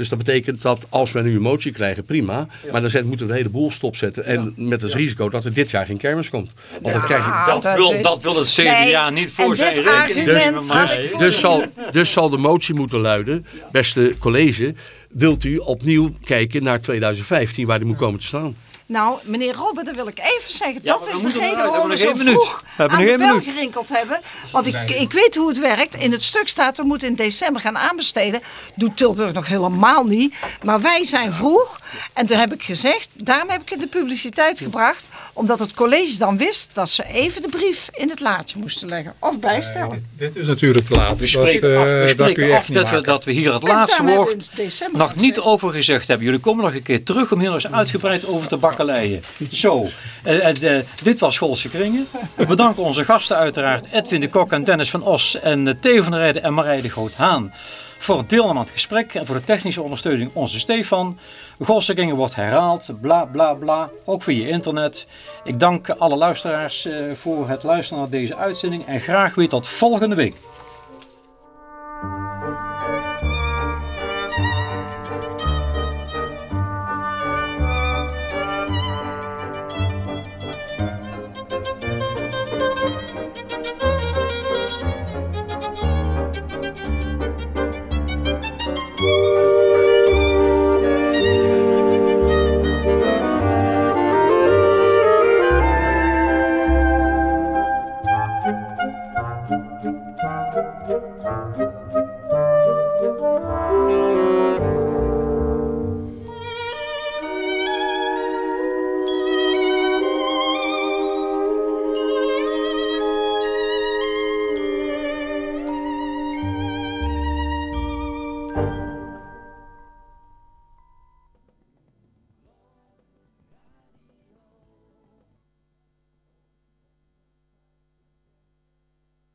Dus dat betekent dat als we nu een motie krijgen, prima. Maar dan zet, moeten we de hele boel stopzetten. En met het risico dat er dit jaar geen kermis komt. Want dan krijg je, dat, dat wil, is- dat wil het CDA Nee, niet voor en zijn dit rekening. ik voor- dus, zal, dus zal de motie moeten luiden, beste college. Wilt u opnieuw kijken naar 2015, waar die moet komen te staan? Nou, meneer Robben, dan wil ik even zeggen. Ja, dat is de reden waarom we zo nog één minuut. vroeg We hebben aan nog de bel minuut. gerinkeld hebben. Want ik, ik weet hoe het werkt. In het stuk staat, we moeten in december gaan aanbesteden. Doet Tilburg nog helemaal niet. Maar wij zijn vroeg. En toen heb ik gezegd, daarom heb ik het in de publiciteit gebracht. Omdat het college dan wist dat ze even de brief in het laadje moesten leggen. Of bijstellen. Dit is natuurlijk te laat. We Dat, spreken eh, af, we dat spreken af dat, we, dat we hier het laatste woord nog niet over gezegd hebben. Jullie komen nog een keer terug om hier nog eens uitgebreid over te Zo, eh, eh, dit was Golse Kringen. We bedanken onze gasten uiteraard Edwin de Kok en Dennis van Os en eh, Theo van der Rijden en Marije de Groot-Haan. Voor het deel aan het gesprek en voor de technische ondersteuning onze Stefan. Golse Kringen wordt herhaald, bla bla bla, ook via internet. Ik dank alle luisteraars voor het luisteren naar deze uitzending en graag weer tot volgende week.